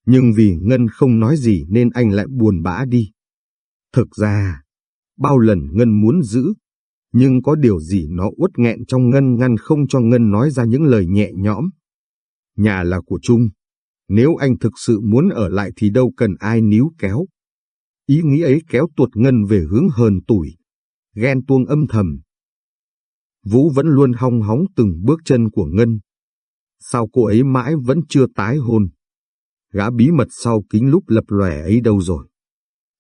nhưng vì Ngân không nói gì nên anh lại buồn bã đi. Thực ra, bao lần Ngân muốn giữ, nhưng có điều gì nó uất nghẹn trong Ngân ngăn không cho Ngân nói ra những lời nhẹ nhõm. Nhà là của Trung, nếu anh thực sự muốn ở lại thì đâu cần ai níu kéo. Ý nghĩ ấy kéo tuột Ngân về hướng hờn tủi, ghen tuông âm thầm. Vũ vẫn luôn hong hóng từng bước chân của Ngân. Sao cô ấy mãi vẫn chưa tái hôn? Gã bí mật sau kính lúc lập lòe ấy đâu rồi?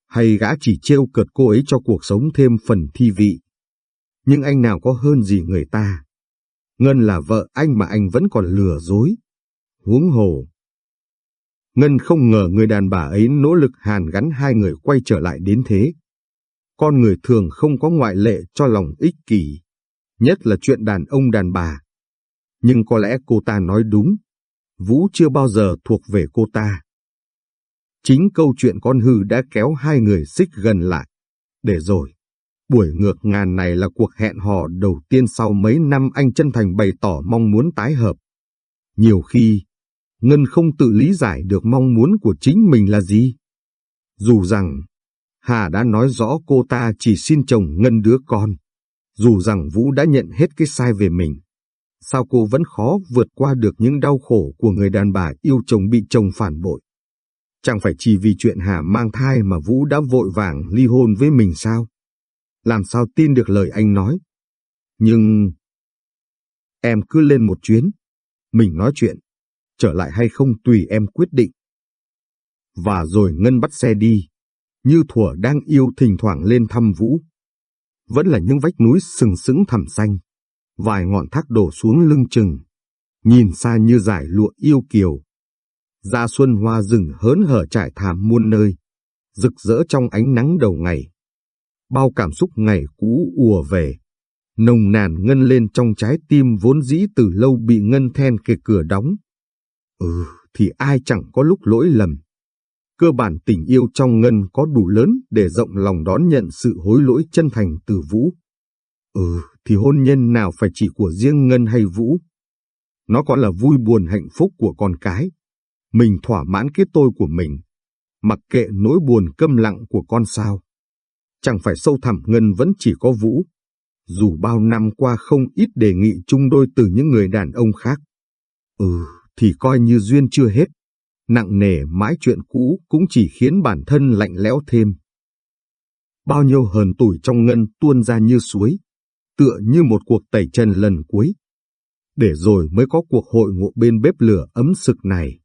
Hay gã chỉ trêu cợt cô ấy cho cuộc sống thêm phần thi vị? Nhưng anh nào có hơn gì người ta? Ngân là vợ anh mà anh vẫn còn lừa dối. Huống hồ. Ngân không ngờ người đàn bà ấy nỗ lực hàn gắn hai người quay trở lại đến thế. Con người thường không có ngoại lệ cho lòng ích kỷ, nhất là chuyện đàn ông đàn bà. Nhưng có lẽ cô ta nói đúng, Vũ chưa bao giờ thuộc về cô ta. Chính câu chuyện con hư đã kéo hai người xích gần lại. Để rồi, buổi ngược ngàn này là cuộc hẹn hò đầu tiên sau mấy năm anh chân thành bày tỏ mong muốn tái hợp. Nhiều khi, Ngân không tự lý giải được mong muốn của chính mình là gì. Dù rằng, Hà đã nói rõ cô ta chỉ xin chồng Ngân đứa con. Dù rằng Vũ đã nhận hết cái sai về mình. Sao cô vẫn khó vượt qua được những đau khổ của người đàn bà yêu chồng bị chồng phản bội? Chẳng phải chỉ vì chuyện Hà mang thai mà Vũ đã vội vàng ly hôn với mình sao? Làm sao tin được lời anh nói? Nhưng... Em cứ lên một chuyến. Mình nói chuyện. Trở lại hay không tùy em quyết định. Và rồi Ngân bắt xe đi. Như thủa đang yêu thỉnh thoảng lên thăm Vũ. Vẫn là những vách núi sừng sững thẳm xanh. Vài ngọn thác đổ xuống lưng chừng. Nhìn xa như dải lụa yêu kiều Ra xuân hoa rừng hớn hở trải thảm muôn nơi, rực rỡ trong ánh nắng đầu ngày. Bao cảm xúc ngày cũ ùa về, nồng nàn ngân lên trong trái tim vốn dĩ từ lâu bị ngân then kề cửa đóng. Ừ, thì ai chẳng có lúc lỗi lầm. Cơ bản tình yêu trong ngân có đủ lớn để rộng lòng đón nhận sự hối lỗi chân thành từ Vũ. Ừ, thì hôn nhân nào phải chỉ của riêng Ngân hay Vũ. Nó còn là vui buồn hạnh phúc của con cái. Mình thỏa mãn cái tôi của mình, mặc kệ nỗi buồn câm lặng của con sao. Chẳng phải sâu thẳm ngân vẫn chỉ có Vũ, dù bao năm qua không ít đề nghị chung đôi từ những người đàn ông khác. Ừ, thì coi như duyên chưa hết, nặng nề mãi chuyện cũ cũng chỉ khiến bản thân lạnh lẽo thêm. Bao nhiêu hờn tủi trong ngân tuôn ra như suối, tựa như một cuộc tẩy trần lần cuối. Để rồi mới có cuộc hội ngộ bên bếp lửa ấm sực này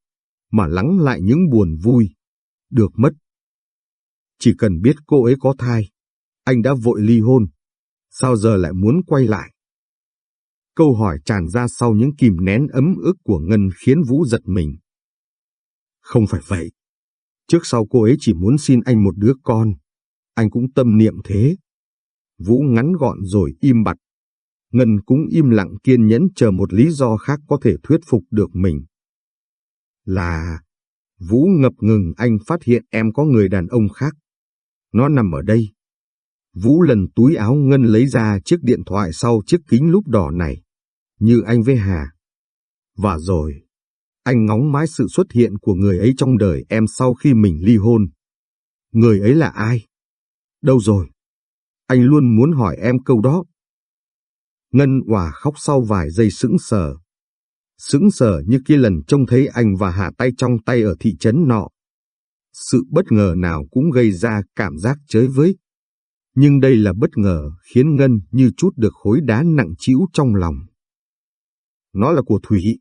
mà lắng lại những buồn vui, được mất. Chỉ cần biết cô ấy có thai, anh đã vội ly hôn, sao giờ lại muốn quay lại? Câu hỏi tràn ra sau những kìm nén ấm ức của Ngân khiến Vũ giật mình. Không phải vậy. Trước sau cô ấy chỉ muốn xin anh một đứa con. Anh cũng tâm niệm thế. Vũ ngắn gọn rồi im bặt. Ngân cũng im lặng kiên nhẫn chờ một lý do khác có thể thuyết phục được mình là Vũ ngập ngừng anh phát hiện em có người đàn ông khác. Nó nằm ở đây. Vũ lần túi áo ngân lấy ra chiếc điện thoại sau chiếc kính lúp đỏ này, như anh với Hà. Và rồi, anh ngóng mãi sự xuất hiện của người ấy trong đời em sau khi mình ly hôn. Người ấy là ai? Đâu rồi? Anh luôn muốn hỏi em câu đó. Ngân hòa khóc sau vài giây sững sờ sững sờ như kia lần trông thấy anh và Hà tay trong tay ở thị trấn nọ. Sự bất ngờ nào cũng gây ra cảm giác chới với. Nhưng đây là bất ngờ khiến Ngân như chút được khối đá nặng trĩu trong lòng. Nó là của Thủy,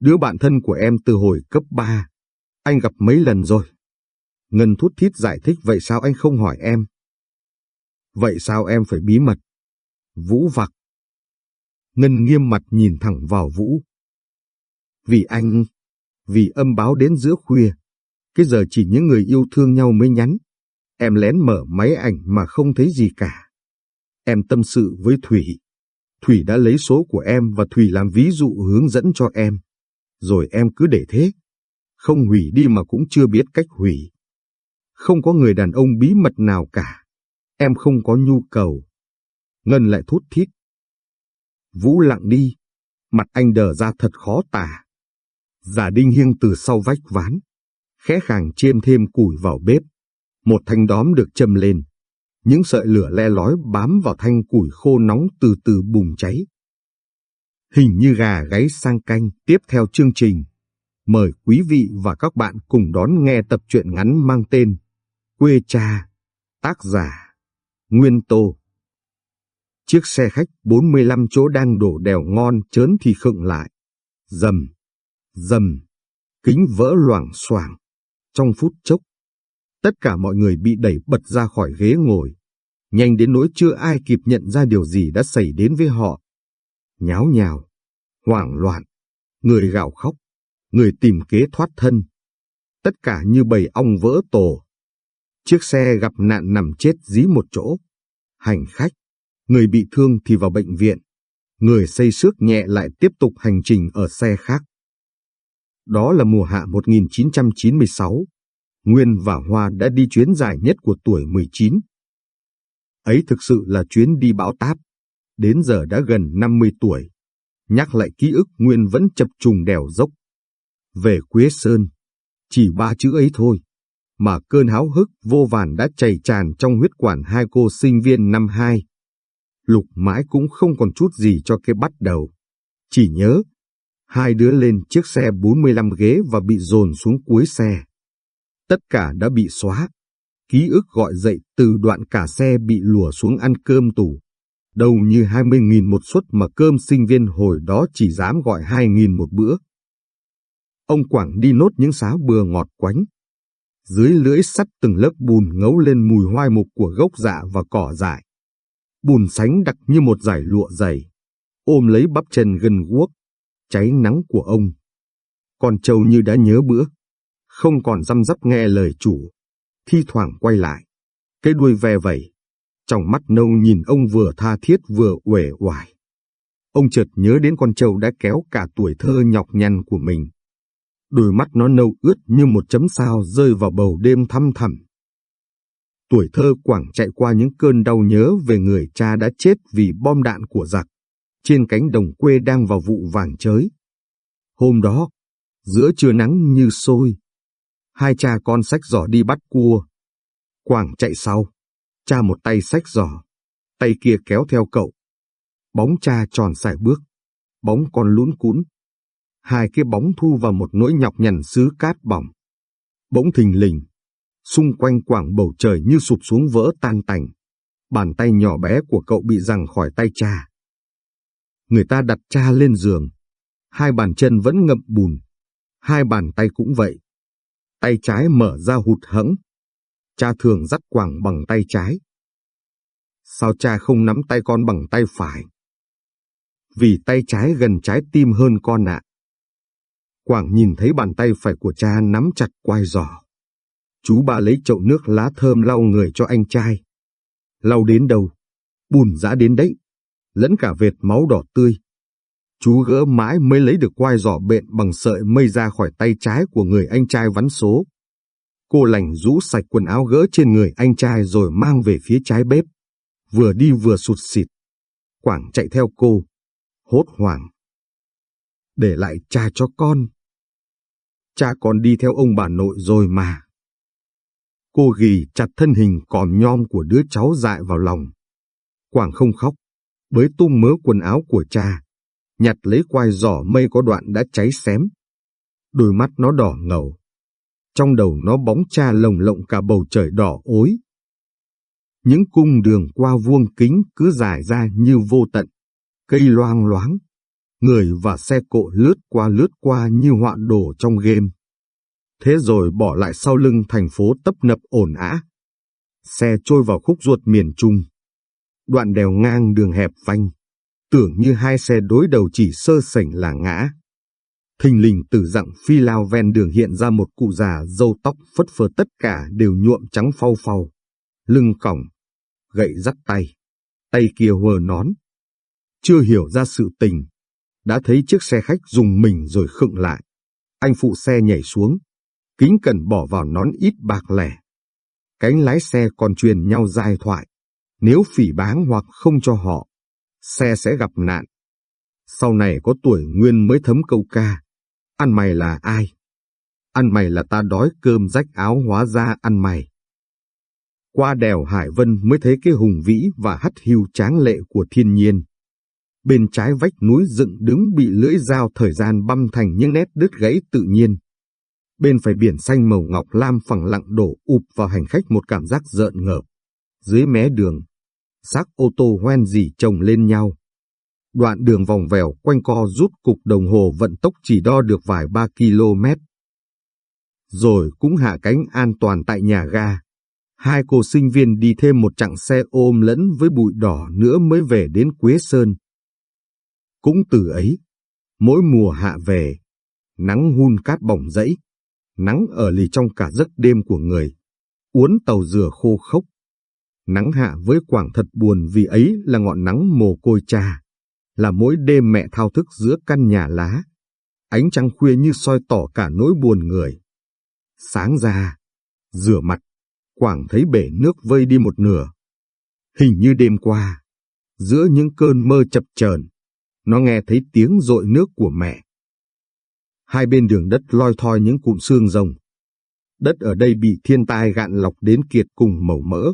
đứa bạn thân của em từ hồi cấp 3. Anh gặp mấy lần rồi. Ngân thút thít giải thích vậy sao anh không hỏi em? Vậy sao em phải bí mật? Vũ vặc. Ngân nghiêm mặt nhìn thẳng vào Vũ. Vì anh, vì âm báo đến giữa khuya, cái giờ chỉ những người yêu thương nhau mới nhắn. Em lén mở máy ảnh mà không thấy gì cả. Em tâm sự với Thủy. Thủy đã lấy số của em và Thủy làm ví dụ hướng dẫn cho em. Rồi em cứ để thế. Không hủy đi mà cũng chưa biết cách hủy. Không có người đàn ông bí mật nào cả. Em không có nhu cầu. Ngân lại thút thít. Vũ lặng đi. Mặt anh đờ ra thật khó tả. Giả đinh hiêng từ sau vách ván. Khẽ khàng chiêm thêm củi vào bếp. Một thanh đóm được châm lên. Những sợi lửa le lói bám vào thanh củi khô nóng từ từ bùng cháy. Hình như gà gáy sang canh tiếp theo chương trình. Mời quý vị và các bạn cùng đón nghe tập truyện ngắn mang tên Quê Cha, tác giả Nguyên Tô. Chiếc xe khách 45 chỗ đang đổ đèo ngon chớn thì khựng lại. Dầm, dầm, kính vỡ loảng xoảng. Trong phút chốc, tất cả mọi người bị đẩy bật ra khỏi ghế ngồi. Nhanh đến nỗi chưa ai kịp nhận ra điều gì đã xảy đến với họ. Nháo nhào, hoảng loạn, người gào khóc, người tìm kế thoát thân. Tất cả như bầy ong vỡ tổ. Chiếc xe gặp nạn nằm chết dí một chỗ. Hành khách, người bị thương thì vào bệnh viện. Người xây xước nhẹ lại tiếp tục hành trình ở xe khác. Đó là mùa hạ 1996. Nguyên và Hoa đã đi chuyến dài nhất của tuổi 19. Ấy thực sự là chuyến đi bão táp. Đến giờ đã gần 50 tuổi. Nhắc lại ký ức Nguyên vẫn chập trùng đèo dốc. Về Quế Sơn, chỉ ba chữ ấy thôi, mà cơn háo hức vô vàn đã chảy tràn trong huyết quản hai cô sinh viên năm hai. Lục mãi cũng không còn chút gì cho cái bắt đầu. Chỉ nhớ, hai đứa lên chiếc xe 45 ghế và bị dồn xuống cuối xe. Tất cả đã bị xóa. Ký ức gọi dậy từ đoạn cả xe bị lùa xuống ăn cơm tủ. Đầu như 20.000 một suất mà cơm sinh viên hồi đó chỉ dám gọi 2.000 một bữa. Ông Quảng đi nốt những xá bừa ngọt quánh. Dưới lưỡi sắt từng lớp bùn ngấu lên mùi hoai mục của gốc dạ và cỏ dại. Bùn sánh đặc như một dải lụa dày, ôm lấy bắp chân gần guốc, cháy nắng của ông. Con trâu như đã nhớ bữa, không còn răm rắp nghe lời chủ, thi thoảng quay lại, cái đuôi ve vẩy, trong mắt nâu nhìn ông vừa tha thiết vừa uể oải. Ông chợt nhớ đến con trâu đã kéo cả tuổi thơ nhọc nhằn của mình. Đôi mắt nó nâu ướt như một chấm sao rơi vào bầu đêm thăm thẳm. Tuổi thơ Quảng chạy qua những cơn đau nhớ về người cha đã chết vì bom đạn của giặc, trên cánh đồng quê đang vào vụ vàng chới. Hôm đó, giữa trưa nắng như sôi, hai cha con xách giỏ đi bắt cua. Quảng chạy sau, cha một tay xách giỏ, tay kia kéo theo cậu. Bóng cha tròn sải bước, bóng con lún cún. Hai cái bóng thu vào một nỗi nhọc nhằn xứ cát bỏng. Bỗng thình lình, xung quanh quảng bầu trời như sụp xuống vỡ tan tành. Bàn tay nhỏ bé của cậu bị giằng khỏi tay cha. Người ta đặt cha lên giường. Hai bàn chân vẫn ngậm bùn. Hai bàn tay cũng vậy. Tay trái mở ra hụt hẫng, cha thường dắt Quảng bằng tay trái. Sao cha không nắm tay con bằng tay phải? Vì tay trái gần trái tim hơn con ạ. Quảng nhìn thấy bàn tay phải của cha nắm chặt quai giỏ. Chú bà lấy chậu nước lá thơm lau người cho anh trai. Lau đến đâu? Bùn dã đến đấy, lẫn cả vệt máu đỏ tươi. Chú gỡ mãi mới lấy được quai giỏ bện bằng sợi mây ra khỏi tay trái của người anh trai vắn số. Cô lành rũ sạch quần áo gỡ trên người anh trai rồi mang về phía trái bếp. Vừa đi vừa sụt xịt. Quảng chạy theo cô. Hốt hoảng. Để lại cha cho con. Cha con đi theo ông bà nội rồi mà. Cô ghi chặt thân hình còm nhom của đứa cháu dại vào lòng. Quảng không khóc, với tung mớ quần áo của cha, nhặt lấy quai giỏ mây có đoạn đã cháy xém. Đôi mắt nó đỏ ngầu, trong đầu nó bóng cha lồng lộng cả bầu trời đỏ ối. Những cung đường qua vuông kính cứ dài ra như vô tận, cây loang loáng, người và xe cộ lướt qua lướt qua như họa đồ trong game. Thế rồi bỏ lại sau lưng thành phố tấp nập ổn ã. Xe trôi vào khúc ruột miền Trung. Đoạn đèo ngang đường hẹp vanh, tưởng như hai xe đối đầu chỉ sơ sảnh là ngã. Thình lình từ dặng phi lao ven đường hiện ra một cụ già râu tóc phất phơ tất cả đều nhuộm trắng phau phau, lưng còng, gậy dắt tay, tay kia hờ nón. Chưa hiểu ra sự tình, đã thấy chiếc xe khách dùng mình rồi khựng lại. Anh phụ xe nhảy xuống, Kính cần bỏ vào nón ít bạc lẻ. Cánh lái xe còn truyền nhau dài thoại. Nếu phỉ báng hoặc không cho họ, xe sẽ gặp nạn. Sau này có tuổi nguyên mới thấm câu ca. Ăn mày là ai? Ăn mày là ta đói cơm rách áo hóa ra ăn mày. Qua đèo Hải Vân mới thấy cái hùng vĩ và hắt hiu tráng lệ của thiên nhiên. Bên trái vách núi dựng đứng bị lưỡi dao thời gian băm thành những nét đứt gãy tự nhiên. Bên phải biển xanh màu ngọc lam phẳng lặng đổ ụp vào hành khách một cảm giác rợn ngợp. Dưới mé đường, xác ô tô hoen dỉ chồng lên nhau. Đoạn đường vòng vèo quanh co rút cục đồng hồ vận tốc chỉ đo được vài ba km. Rồi cũng hạ cánh an toàn tại nhà ga. Hai cô sinh viên đi thêm một chặng xe ôm lẫn với bụi đỏ nữa mới về đến Quế Sơn. Cũng từ ấy, mỗi mùa hạ về, nắng hun cát bỏng dẫy, nắng ở lì trong cả giấc đêm của người, uốn tàu dừa khô khốc. Nắng hạ với Quảng thật buồn vì ấy là ngọn nắng mồ côi cha, là mỗi đêm mẹ thao thức giữa căn nhà lá. Ánh trăng khuya như soi tỏ cả nỗi buồn người. Sáng ra, rửa mặt, Quảng thấy bể nước vơi đi một nửa. Hình như đêm qua, giữa những cơn mơ chập chờn, nó nghe thấy tiếng rội nước của mẹ. Hai bên đường đất loi thoi những cụm xương rồng. Đất ở đây bị thiên tai gạn lọc đến kiệt cùng màu mỡ,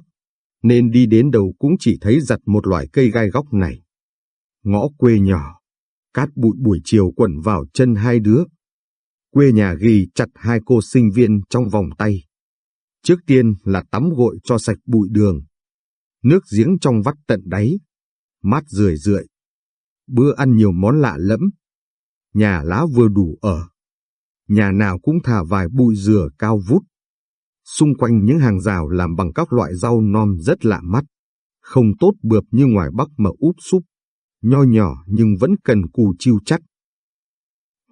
nên đi đến đầu cũng chỉ thấy giặt một loại cây gai góc này. Ngõ quê nhỏ, cát bụi buổi chiều quẩn vào chân hai đứa. Quê nhà ghi chặt hai cô sinh viên trong vòng tay. Trước tiên là tắm gội cho sạch bụi đường. Nước giếng trong vắt tận đáy, mát rười rượi. Bữa ăn nhiều món lạ lẫm. Nhà lá vừa đủ ở. Nhà nào cũng thả vài bụi dừa cao vút. Xung quanh những hàng rào làm bằng các loại rau non rất lạ mắt. Không tốt bượp như ngoài Bắc mà úp súp. Nho nhỏ nhưng vẫn cần cù chiêu chắc.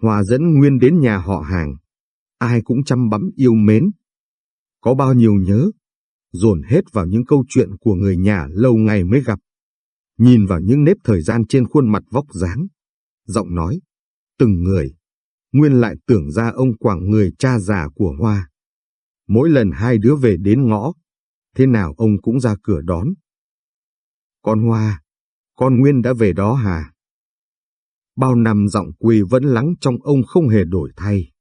Hòa dẫn Nguyên đến nhà họ hàng. Ai cũng chăm bắm yêu mến. Có bao nhiêu nhớ, dồn hết vào những câu chuyện của người nhà lâu ngày mới gặp. Nhìn vào những nếp thời gian trên khuôn mặt vóc dáng, giọng nói, từng người, Nguyên lại tưởng ra ông Quảng người cha già của Hoa. Mỗi lần hai đứa về đến ngõ, thế nào ông cũng ra cửa đón. Con Hoa, con Nguyên đã về đó hả? Bao năm giọng quỳ vẫn lắng trong ông không hề đổi thay.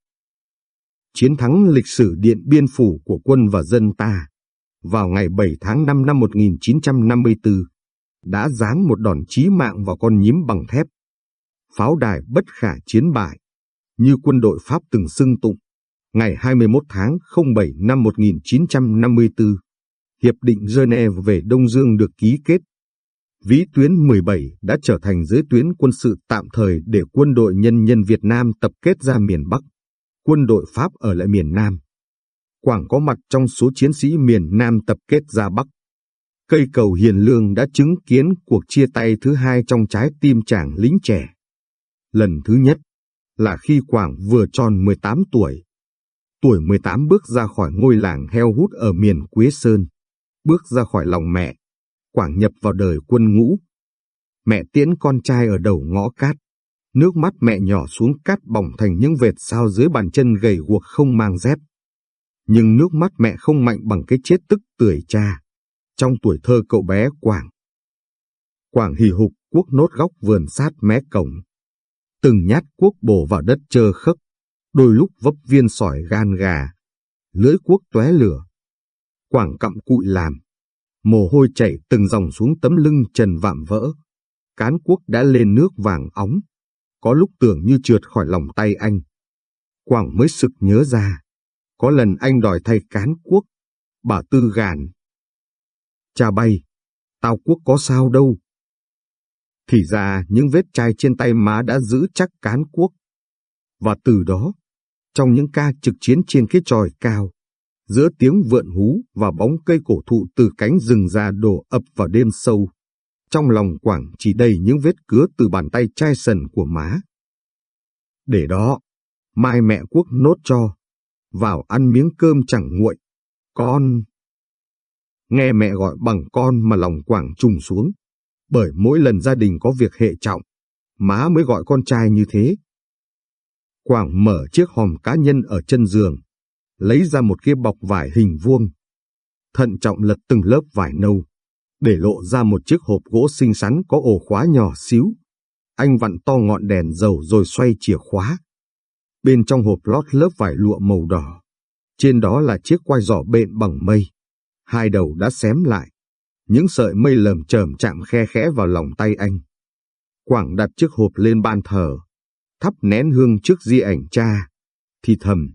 Chiến thắng lịch sử Điện Biên Phủ của quân và dân ta vào ngày 7 tháng 5 năm 1954 đã giáng một đòn chí mạng vào con nhím bằng thép. Pháo đài bất khả chiến bại, như quân đội Pháp từng xưng tụng. Ngày 21 tháng 07 năm 1954, Hiệp định Geneva về Đông Dương được ký kết. Vĩ tuyến 17 đã trở thành giới tuyến quân sự tạm thời để quân đội nhân dân Việt Nam tập kết ra miền Bắc. Quân đội Pháp ở lại miền Nam. Quảng có mặt trong số chiến sĩ miền Nam tập kết ra Bắc. Cây cầu Hiền Lương đã chứng kiến cuộc chia tay thứ hai trong trái tim chàng lính trẻ. Lần thứ nhất là khi Quảng vừa tròn 18 tuổi. Tuổi 18 bước ra khỏi ngôi làng heo hút ở miền Quế Sơn. Bước ra khỏi lòng mẹ. Quảng nhập vào đời quân ngũ. Mẹ tiễn con trai ở đầu ngõ cát. Nước mắt mẹ nhỏ xuống cát bỏng thành những vệt sao dưới bàn chân gầy guộc không mang dép. Nhưng nước mắt mẹ không mạnh bằng cái chết tức tuổi cha trong tuổi thơ cậu bé Quảng. Quảng hì hục cuốc nốt góc vườn sát mé cổng. Từng nhát cuốc bổ vào đất trơ khấc, đôi lúc vấp viên sỏi gan gà, lưỡi cuốc tóe lửa. Quảng cặm cụi làm, mồ hôi chảy từng dòng xuống tấm lưng trần vạm vỡ. Cán cuốc đã lên nước vàng óng, có lúc tưởng như trượt khỏi lòng tay anh. Quảng mới sực nhớ ra, có lần anh đòi thay cán cuốc, bà Tư gàn Cha bay, tao quốc có sao đâu. Thì ra những vết chai trên tay má đã giữ chắc cán quốc. Và từ đó, trong những ca trực chiến trên cái tròi cao, giữa tiếng vượn hú và bóng cây cổ thụ từ cánh rừng già đổ ập vào đêm sâu, trong lòng Quảng chỉ đầy những vết cứa từ bàn tay chai sần của má. Để đó, mai mẹ quốc nốt cho, vào ăn miếng cơm chẳng nguội. Con... Nghe mẹ gọi bằng con mà lòng Quảng trùng xuống. Bởi mỗi lần gia đình có việc hệ trọng, má mới gọi con trai như thế. Quảng mở chiếc hòm cá nhân ở chân giường, lấy ra một cái bọc vải hình vuông. Thận trọng lật từng lớp vải nâu, để lộ ra một chiếc hộp gỗ xinh xắn có ổ khóa nhỏ xíu. Anh vặn to ngọn đèn dầu rồi xoay chìa khóa. Bên trong hộp lót lớp vải lụa màu đỏ. Trên đó là chiếc quai giỏ bện bằng mây. Hai đầu đã xém lại. Những sợi mây lờm chởm chạm khe khẽ vào lòng tay anh. Quảng đặt chiếc hộp lên ban thờ, thắp nén hương trước di ảnh cha, thì thầm.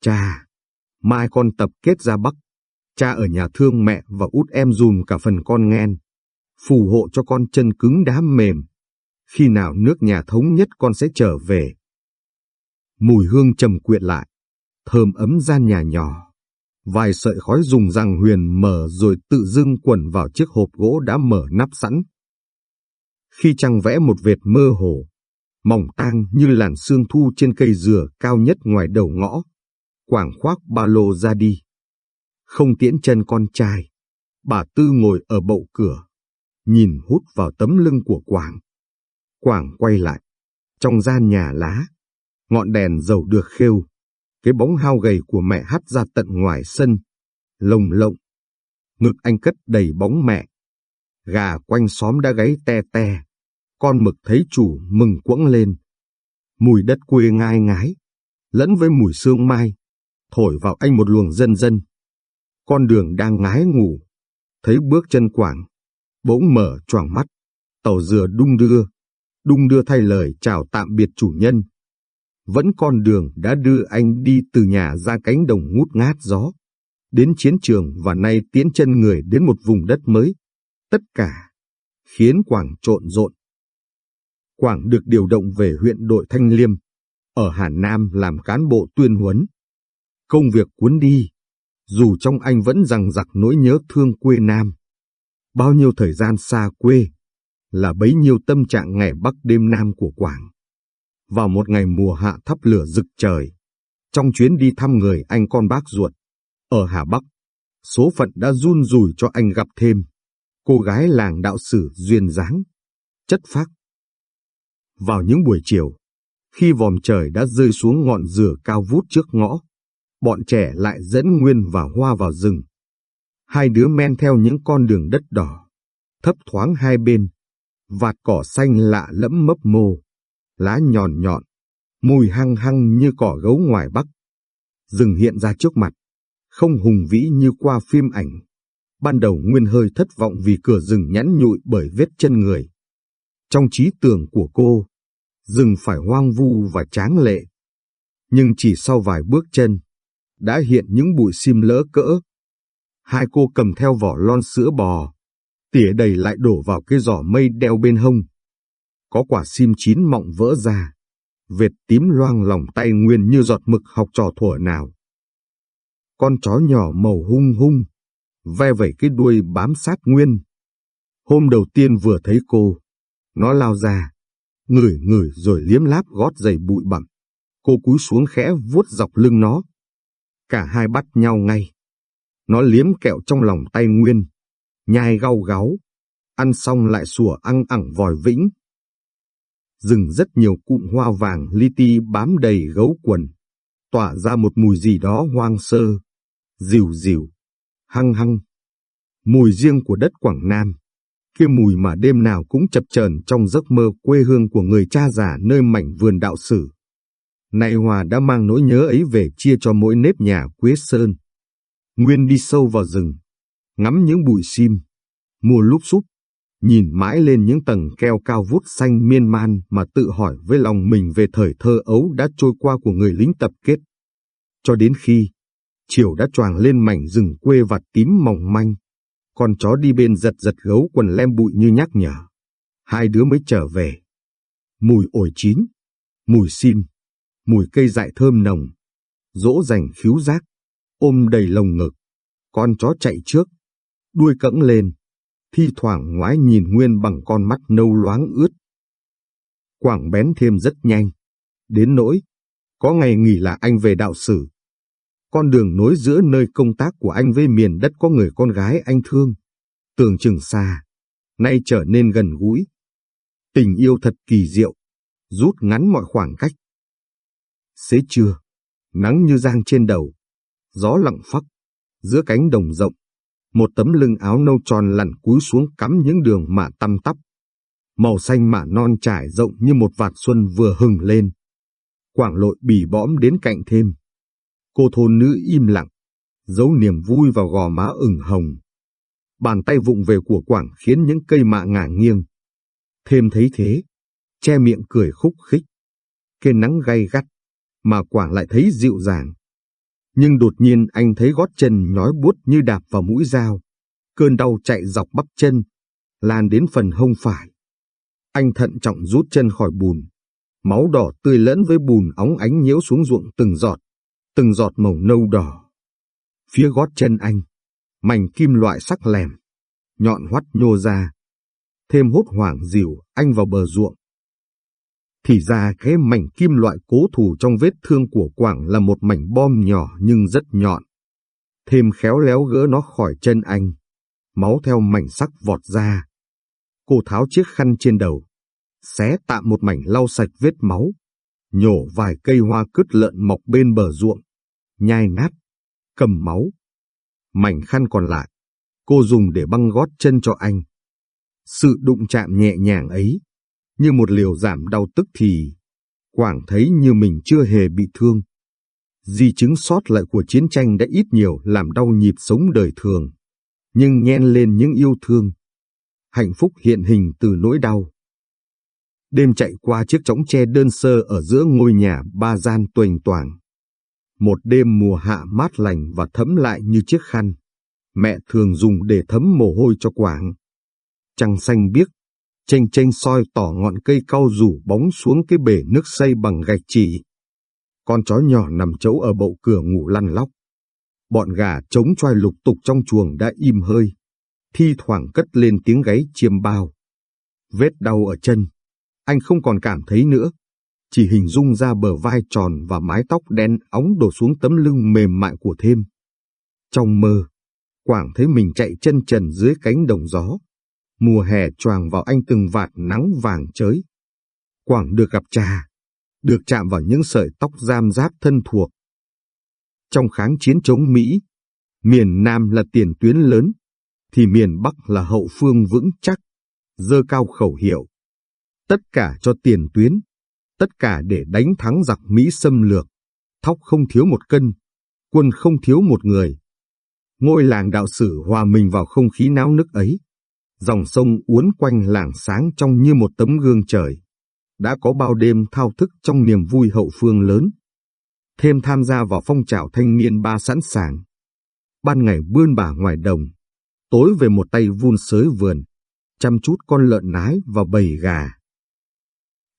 Cha, mai con tập kết ra Bắc, cha ở nhà thương mẹ và út em dùm cả phần con nghen, phù hộ cho con chân cứng đá mềm. Khi nào nước nhà thống nhất con sẽ trở về. Mùi hương trầm quyện lại, thơm ấm gian nhà nhỏ. Vài sợi khói dùng răng huyền mở rồi tự dưng quẩn vào chiếc hộp gỗ đã mở nắp sẵn. Khi trăng vẽ một vệt mơ hồ, mỏng tang như làn sương thu trên cây dừa cao nhất ngoài đầu ngõ, Quảng khoác ba lô ra đi. Không tiễn chân con trai, bà Tư ngồi ở bậu cửa, nhìn hút vào tấm lưng của Quảng. Quảng quay lại, trong gian nhà lá, ngọn đèn dầu được khêu, cái bóng hao gầy của mẹ hắt ra tận ngoài sân, lồng lộng. Ngực anh cất đầy bóng mẹ. Gà quanh xóm đã gáy te te, con mực thấy chủ mừng quẫng lên. Mùi đất quê ngai ngái, lẫn với mùi sương mai, thổi vào anh một luồng dân dân. Con đường đang ngái ngủ, thấy bước chân quảng, bỗng mở choàng mắt, tàu dừa đung đưa, đung đưa thay lời chào tạm biệt chủ nhân. Vẫn con đường đã đưa anh đi từ nhà ra cánh đồng ngút ngát gió, đến chiến trường và nay tiến chân người đến một vùng đất mới. Tất cả khiến Quảng trộn rộn. Quảng được điều động về huyện đội Thanh Liêm, ở Hà Nam làm cán bộ tuyên huấn. Công việc cuốn đi, dù trong anh vẫn rằng giặc nỗi nhớ thương quê Nam. Bao nhiêu thời gian xa quê, là bấy nhiêu tâm trạng ngày Bắc đêm Nam của Quảng. Vào một ngày mùa hạ thắp lửa rực trời, trong chuyến đi thăm người anh con bác ruột, ở Hà Bắc, số phận đã run rủi cho anh gặp thêm cô gái làng đạo sử duyên dáng, chất phác. Vào những buổi chiều, khi vòm trời đã rơi xuống ngọn dừa cao vút trước ngõ, bọn trẻ lại dẫn Nguyên và Hoa vào rừng. Hai đứa men theo những con đường đất đỏ, thấp thoáng hai bên, vạt cỏ xanh lạ lẫm mấp mô, lá nhọn nhọn, mùi hăng hăng như cỏ gấu ngoài Bắc. Rừng hiện ra trước mặt, không hùng vĩ như qua phim ảnh. Ban đầu Nguyên hơi thất vọng vì cửa rừng nhẵn nhụi bởi vết chân người. Trong trí tưởng của cô, rừng phải hoang vu và tráng lệ. Nhưng chỉ sau vài bước chân, đã hiện những bụi sim lỡ cỡ. Hai cô cầm theo vỏ lon sữa bò, tỉa đầy lại đổ vào cái giỏ mây đeo bên hông. Có quả sim chín mọng vỡ ra, vệt tím loang lòng tay Nguyên như giọt mực học trò thuở nào. Con chó nhỏ màu hung hung, ve vẩy cái đuôi bám sát Nguyên. Hôm đầu tiên vừa thấy cô, nó lao ra, ngửi ngửi rồi liếm láp gót giày bụi bặm. Cô cúi xuống khẽ vuốt dọc lưng nó. Cả hai bắt nhau ngay. Nó liếm kẹo trong lòng tay Nguyên, nhai gau gáu, ăn xong lại sủa ăn ẳng vòi vĩnh. Rừng rất nhiều cụm hoa vàng li ti bám đầy gấu quần, tỏa ra một mùi gì đó hoang sơ, dịu dịu, hăng hăng. Mùi riêng của đất Quảng Nam, kia mùi mà đêm nào cũng chập chờn trong giấc mơ quê hương của người cha già nơi mảnh vườn đạo sử. Nay Hòa đã mang nỗi nhớ ấy về chia cho mỗi nếp nhà Quế Sơn. Nguyên đi sâu vào rừng, ngắm những bụi sim, mua lúc xúc, nhìn mãi lên những tầng keo cao vút xanh miên man mà tự hỏi với lòng mình về thời thơ ấu đã trôi qua của người lính tập kết. Cho đến khi, chiều đã choàng lên mảnh rừng quê vặt tím mỏng manh, con chó đi bên giật giật gấu quần lem bụi như nhắc nhở. Hai đứa mới trở về. Mùi ổi chín, mùi sim, mùi cây dại thơm nồng, dỗ dành khíu giác, ôm đầy lồng ngực. Con chó chạy trước, đuôi cẫng lên, thi thoảng ngoái nhìn Nguyên bằng con mắt nâu loáng ướt. Quảng bén thêm rất nhanh, đến nỗi, có ngày nghỉ là anh về đạo sử. Con đường nối giữa nơi công tác của anh với miền đất có người con gái anh thương, tưởng chừng xa, nay trở nên gần gũi. Tình yêu thật kỳ diệu, rút ngắn mọi khoảng cách. Xế trưa, Nắng như giang trên đầu, gió lặng phắc, giữa cánh đồng rộng, một tấm lưng áo nâu tròn lặn cúi xuống cắm những đường mạ tăm tắp. Màu xanh mạ non trải rộng như một vạt xuân vừa hừng lên. Quảng lội bỉ bõm đến cạnh thêm. Cô thôn nữ im lặng, giấu niềm vui vào gò má ửng hồng. Bàn tay vụng về của Quảng khiến những cây mạ ngả nghiêng. Thêm thấy thế, che miệng cười khúc khích. Cái nắng gay gắt, mà Quảng lại thấy dịu dàng. Nhưng đột nhiên anh thấy gót chân nhói buốt như đạp vào mũi dao. Cơn đau chạy dọc bắp chân, lan đến phần hông phải. Anh thận trọng rút chân khỏi bùn. Máu đỏ tươi lẫn với bùn óng ánh nhiễu xuống ruộng từng giọt, từng giọt màu nâu đỏ. Phía gót chân anh, mảnh kim loại sắc lèm, nhọn hoắt nhô ra. Thêm hốt hoảng dìu anh vào bờ ruộng. Thì ra cái mảnh kim loại cố thủ trong vết thương của Quảng là một mảnh bom nhỏ nhưng rất nhọn. Thêm khéo léo gỡ nó khỏi chân anh. Máu theo mảnh sắc vọt ra. Cô tháo chiếc khăn trên đầu. Xé tạm một mảnh lau sạch vết máu. Nhổ vài cây hoa cứt lợn mọc bên bờ ruộng. Nhai nát. Cầm máu. Mảnh khăn còn lại. Cô dùng để băng gót chân cho anh. Sự đụng chạm nhẹ nhàng ấy như một liều giảm đau tức thì, Quảng thấy như mình chưa hề bị thương. Di chứng sót lại của chiến tranh đã ít nhiều làm đau nhịp sống đời thường, nhưng nhen lên những yêu thương. Hạnh phúc hiện hình từ nỗi đau. Đêm chạy qua chiếc chõng tre đơn sơ ở giữa ngôi nhà ba gian tuềnh toảng. Một đêm mùa hạ mát lành và thấm lại như chiếc khăn. Mẹ thường dùng để thấm mồ hôi cho Quảng. Trăng xanh biếc chênh chênh soi tỏ ngọn cây cau rủ bóng xuống cái bể nước xây bằng gạch chỉ. Con chó nhỏ nằm chấu ở bậu cửa ngủ lăn lóc. Bọn gà trống choai lục tục trong chuồng đã im hơi, thi thoảng cất lên tiếng gáy chiêm bao. Vết đau ở chân, anh không còn cảm thấy nữa, chỉ hình dung ra bờ vai tròn và mái tóc đen óng đổ xuống tấm lưng mềm mại của thêm. Trong mơ, Quảng thấy mình chạy chân trần dưới cánh đồng gió, Mùa hè choàng vào anh từng vạt nắng vàng chới. Quảng được gặp trà được chạm vào những sợi tóc giam giáp thân thuộc. Trong kháng chiến chống Mỹ, miền Nam là tiền tuyến lớn, thì miền Bắc là hậu phương vững chắc, dơ cao khẩu hiệu. Tất cả cho tiền tuyến, tất cả để đánh thắng giặc Mỹ xâm lược, thóc không thiếu một cân, quân không thiếu một người. Ngôi làng đạo sử hòa mình vào không khí náo nức ấy. Dòng sông uốn quanh làng sáng trong như một tấm gương trời. Đã có bao đêm thao thức trong niềm vui hậu phương lớn. Thêm tham gia vào phong trào thanh niên ba sẵn sàng. Ban ngày bươn bà ngoài đồng. Tối về một tay vun sới vườn. Chăm chút con lợn nái và bầy gà.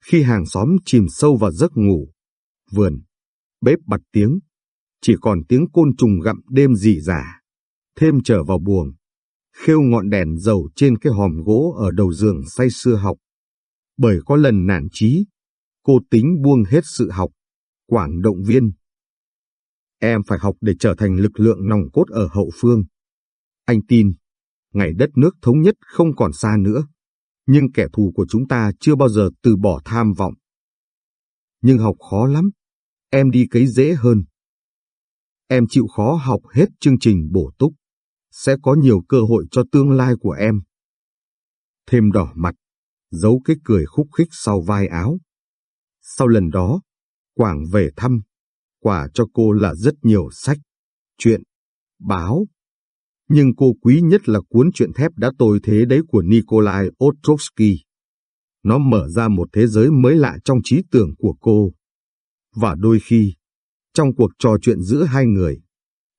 Khi hàng xóm chìm sâu vào giấc ngủ, vườn, bếp bật tiếng, chỉ còn tiếng côn trùng gặm đêm rỉ rả. Thêm trở vào buồng, khêu ngọn đèn dầu trên cái hòm gỗ ở đầu giường say sưa học. Bởi có lần nản chí, cô tính buông hết sự học, quảng động viên. Em phải học để trở thành lực lượng nòng cốt ở hậu phương. Anh tin, ngày đất nước thống nhất không còn xa nữa, nhưng kẻ thù của chúng ta chưa bao giờ từ bỏ tham vọng. Nhưng học khó lắm, em đi cấy dễ hơn. Em chịu khó học hết chương trình bổ túc sẽ có nhiều cơ hội cho tương lai của em. Thêm đỏ mặt, giấu cái cười khúc khích sau vai áo. Sau lần đó, Quảng về thăm, quả cho cô là rất nhiều sách, chuyện, báo. Nhưng cô quý nhất là cuốn truyện thép đã tồi thế đấy của Nikolai Ostrovsky. Nó mở ra một thế giới mới lạ trong trí tưởng của cô. Và đôi khi, trong cuộc trò chuyện giữa hai người,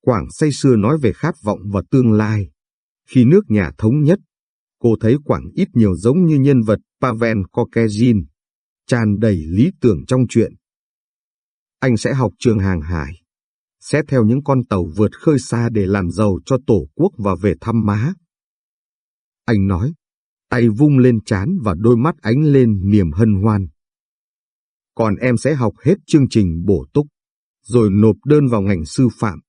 Quảng say sưa nói về khát vọng và tương lai. Khi nước nhà thống nhất, cô thấy Quảng ít nhiều giống như nhân vật Pavel Kokezin, tràn đầy lý tưởng trong chuyện. Anh sẽ học trường hàng hải, sẽ theo những con tàu vượt khơi xa để làm giàu cho tổ quốc và về thăm má. Anh nói, tay vung lên chán và đôi mắt ánh lên niềm hân hoan. Còn em sẽ học hết chương trình bổ túc, rồi nộp đơn vào ngành sư phạm.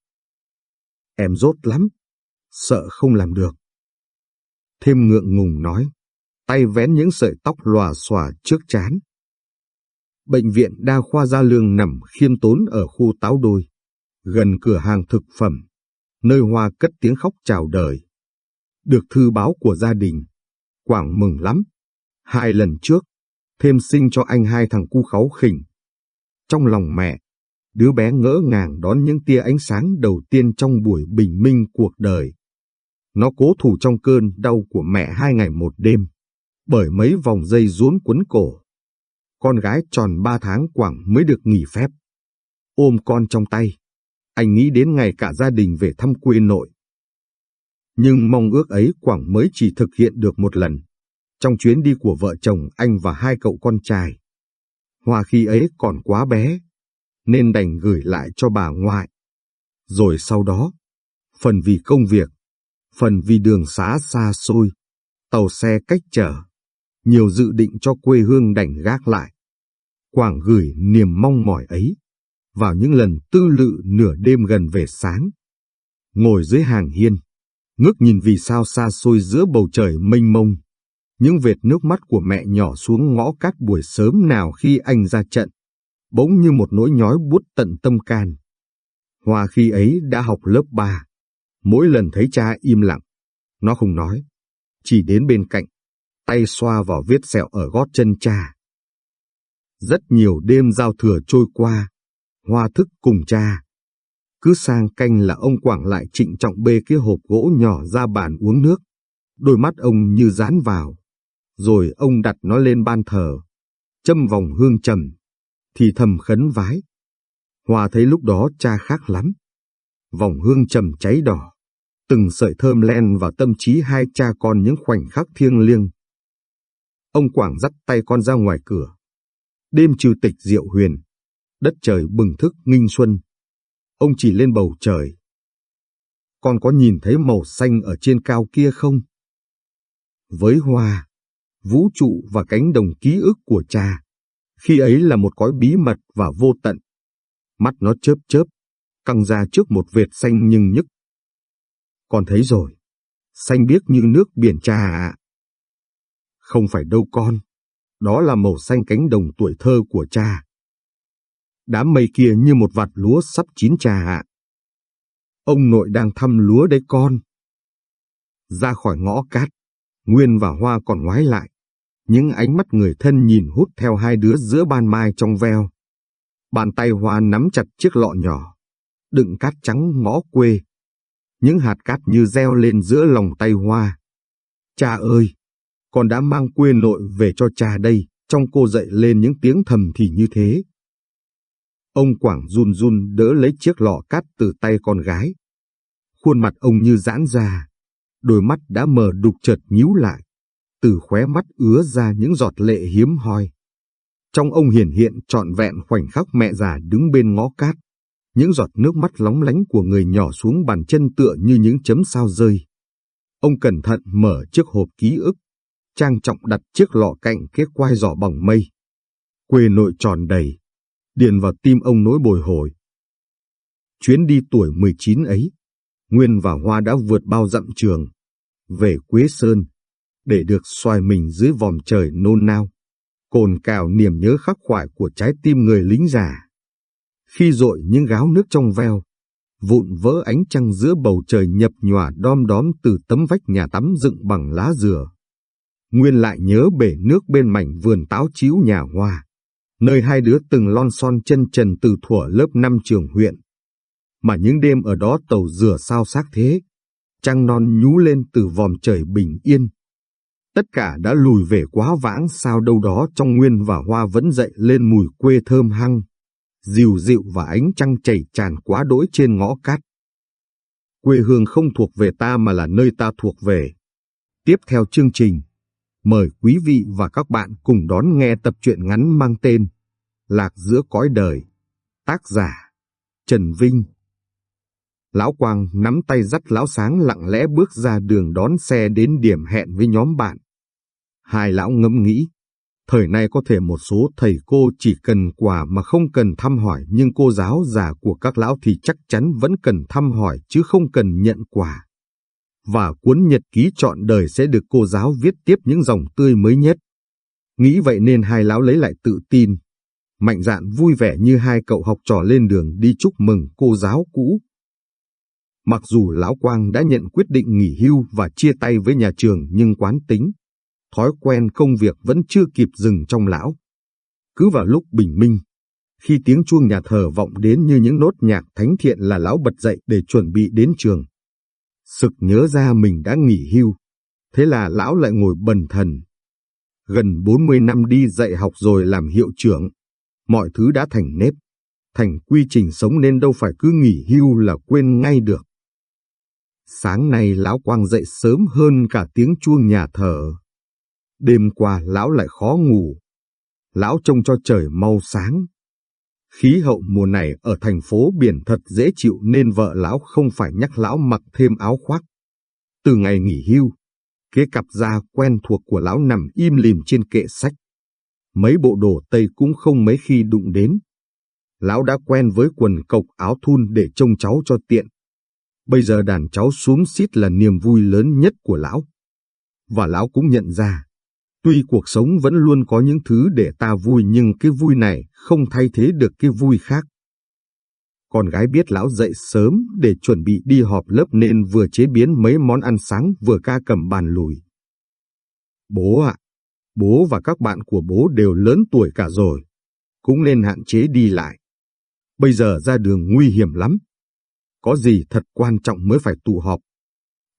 Em rốt lắm, sợ không làm được. Thêm ngượng ngùng nói, tay vén những sợi tóc lòa xòa trước chán. Bệnh viện Đa khoa Gia Lương nằm khiêm tốn ở khu Táo Đôi, gần cửa hàng thực phẩm, nơi Hoa cất tiếng khóc chào đời. Được thư báo của gia đình, Quảng mừng lắm. Hai lần trước, thêm sinh cho anh hai thằng cu kháu khỉnh. Trong lòng mẹ, đứa bé ngỡ ngàng đón những tia ánh sáng đầu tiên trong buổi bình minh cuộc đời. Nó cố thủ trong cơn đau của mẹ hai ngày một đêm, bởi mấy vòng dây rốn quấn cổ. Con gái tròn ba tháng Quảng mới được nghỉ phép. Ôm con trong tay, anh nghĩ đến ngày cả gia đình về thăm quê nội. Nhưng mong ước ấy Quảng mới chỉ thực hiện được một lần, trong chuyến đi của vợ chồng anh và hai cậu con trai. Hoa khi ấy còn quá bé, nên đành gửi lại cho bà ngoại. Rồi sau đó, phần vì công việc, phần vì đường xá xa xôi, tàu xe cách trở, nhiều dự định cho quê hương đành gác lại. Quảng gửi niềm mong mỏi ấy vào những lần tư lự nửa đêm gần về sáng. Ngồi dưới hàng hiên, ngước nhìn vì sao xa xôi giữa bầu trời mênh mông. Những vệt nước mắt của mẹ nhỏ xuống ngõ cát buổi sớm nào khi anh ra trận, bỗng như một nỗi nhói buốt tận tâm can. Hoa khi ấy đã học lớp 3, mỗi lần thấy cha im lặng, nó không nói, chỉ đến bên cạnh, tay xoa vào vết sẹo ở gót chân cha. Rất nhiều đêm giao thừa trôi qua, Hoa thức cùng cha. Cứ sang canh là ông Quảng lại trịnh trọng bê cái hộp gỗ nhỏ ra bàn uống nước. Đôi mắt ông như dán vào. Rồi ông đặt nó lên ban thờ. Châm vòng hương trầm. Thì thầm khấn vái. Hoa thấy lúc đó cha khác lắm. Vòng hương trầm cháy đỏ. Từng sợi thơm len vào tâm trí hai cha con những khoảnh khắc thiêng liêng. Ông Quảng dắt tay con ra ngoài cửa. Đêm trừ tịch diệu huyền, đất trời bừng thức nghinh xuân. Ông chỉ lên bầu trời. Con có nhìn thấy màu xanh ở trên cao kia không? Với hoa, vũ trụ và cánh đồng ký ức của cha, khi ấy là một cõi bí mật và vô tận. Mắt nó chớp chớp, căng ra trước một vệt xanh nhưng nhức. Con thấy rồi, xanh biếc như nước biển cha ạ. Không phải đâu con, đó là màu xanh cánh đồng tuổi thơ của cha đám mây kia như một vạt lúa sắp chín trà hạ. Ông nội đang thăm lúa đấy con. Ra khỏi ngõ cát, Nguyên và Hoa còn ngoái lại. Những ánh mắt người thân nhìn hút theo hai đứa giữa ban mai trong veo. Bàn tay Hoa nắm chặt chiếc lọ nhỏ, đựng cát trắng ngõ quê. Những hạt cát như reo lên giữa lòng tay Hoa. Cha ơi, con đã mang quê nội về cho cha đây, trong cô dậy lên những tiếng thầm thì như thế. Ông Quảng run run đỡ lấy chiếc lọ cát từ tay con gái. Khuôn mặt ông như giãn ra, đôi mắt đã mờ đục chợt nhíu lại, từ khóe mắt ứa ra những giọt lệ hiếm hoi. Trong ông hiển hiện trọn vẹn khoảnh khắc mẹ già đứng bên ngõ cát, những giọt nước mắt lóng lánh của người nhỏ xuống bàn chân tựa như những chấm sao rơi. Ông cẩn thận mở chiếc hộp ký ức, trang trọng đặt chiếc lọ cạnh cái quai giỏ bằng mây. Quê nội tròn đầy, điền vào tim ông nỗi bồi hồi. Chuyến đi tuổi 19 ấy, Nguyên và Hoa đã vượt bao dặm trường, về Quế Sơn, để được xoài mình dưới vòm trời nôn nao, cồn cào niềm nhớ khắc khoải của trái tim người lính già. Khi dội những gáo nước trong veo, vụn vỡ ánh trăng giữa bầu trời nhập nhòa đom đóm từ tấm vách nhà tắm dựng bằng lá dừa. Nguyên lại nhớ bể nước bên mảnh vườn táo chiếu nhà hoa nơi hai đứa từng lon son chân trần từ thuở lớp năm trường huyện. Mà những đêm ở đó tàu rửa sao xác thế, trăng non nhú lên từ vòm trời bình yên. Tất cả đã lùi về quá vãng sao đâu đó trong nguyên và hoa vẫn dậy lên mùi quê thơm hăng, dịu dịu và ánh trăng chảy tràn quá đỗi trên ngõ cát. Quê hương không thuộc về ta mà là nơi ta thuộc về. Tiếp theo chương trình Mời quý vị và các bạn cùng đón nghe tập truyện ngắn mang tên Lạc giữa cõi đời, tác giả Trần Vinh. Lão Quang nắm tay dắt Lão Sáng lặng lẽ bước ra đường đón xe đến điểm hẹn với nhóm bạn. Hai lão ngẫm nghĩ, thời nay có thể một số thầy cô chỉ cần quà mà không cần thăm hỏi nhưng cô giáo già của các lão thì chắc chắn vẫn cần thăm hỏi chứ không cần nhận quà và cuốn nhật ký trọn đời sẽ được cô giáo viết tiếp những dòng tươi mới nhất. Nghĩ vậy nên hai lão lấy lại tự tin, mạnh dạn vui vẻ như hai cậu học trò lên đường đi chúc mừng cô giáo cũ. Mặc dù Lão Quang đã nhận quyết định nghỉ hưu và chia tay với nhà trường nhưng quán tính, thói quen công việc vẫn chưa kịp dừng trong Lão. Cứ vào lúc bình minh, khi tiếng chuông nhà thờ vọng đến như những nốt nhạc thánh thiện là Lão bật dậy để chuẩn bị đến trường. Sực nhớ ra mình đã nghỉ hưu, thế là Lão lại ngồi bần thần. Gần 40 năm đi dạy học rồi làm hiệu trưởng, mọi thứ đã thành nếp, thành quy trình sống nên đâu phải cứ nghỉ hưu là quên ngay được. Sáng nay lão Quang dậy sớm hơn cả tiếng chuông nhà thờ. Đêm qua lão lại khó ngủ. Lão trông cho trời mau sáng. Khí hậu mùa này ở thành phố biển thật dễ chịu nên vợ lão không phải nhắc lão mặc thêm áo khoác. Từ ngày nghỉ hưu, cái cặp da quen thuộc của lão nằm im lìm trên kệ sách. Mấy bộ đồ Tây cũng không mấy khi đụng đến. Lão đã quen với quần cộc áo thun để trông cháu cho tiện. Bây giờ đàn cháu xuống xít là niềm vui lớn nhất của lão. Và lão cũng nhận ra, tuy cuộc sống vẫn luôn có những thứ để ta vui nhưng cái vui này không thay thế được cái vui khác. Con gái biết lão dậy sớm để chuẩn bị đi họp lớp nên vừa chế biến mấy món ăn sáng vừa ca cầm bàn lùi. Bố ạ, bố và các bạn của bố đều lớn tuổi cả rồi, cũng nên hạn chế đi lại. Bây giờ ra đường nguy hiểm lắm, có gì thật quan trọng mới phải tụ họp.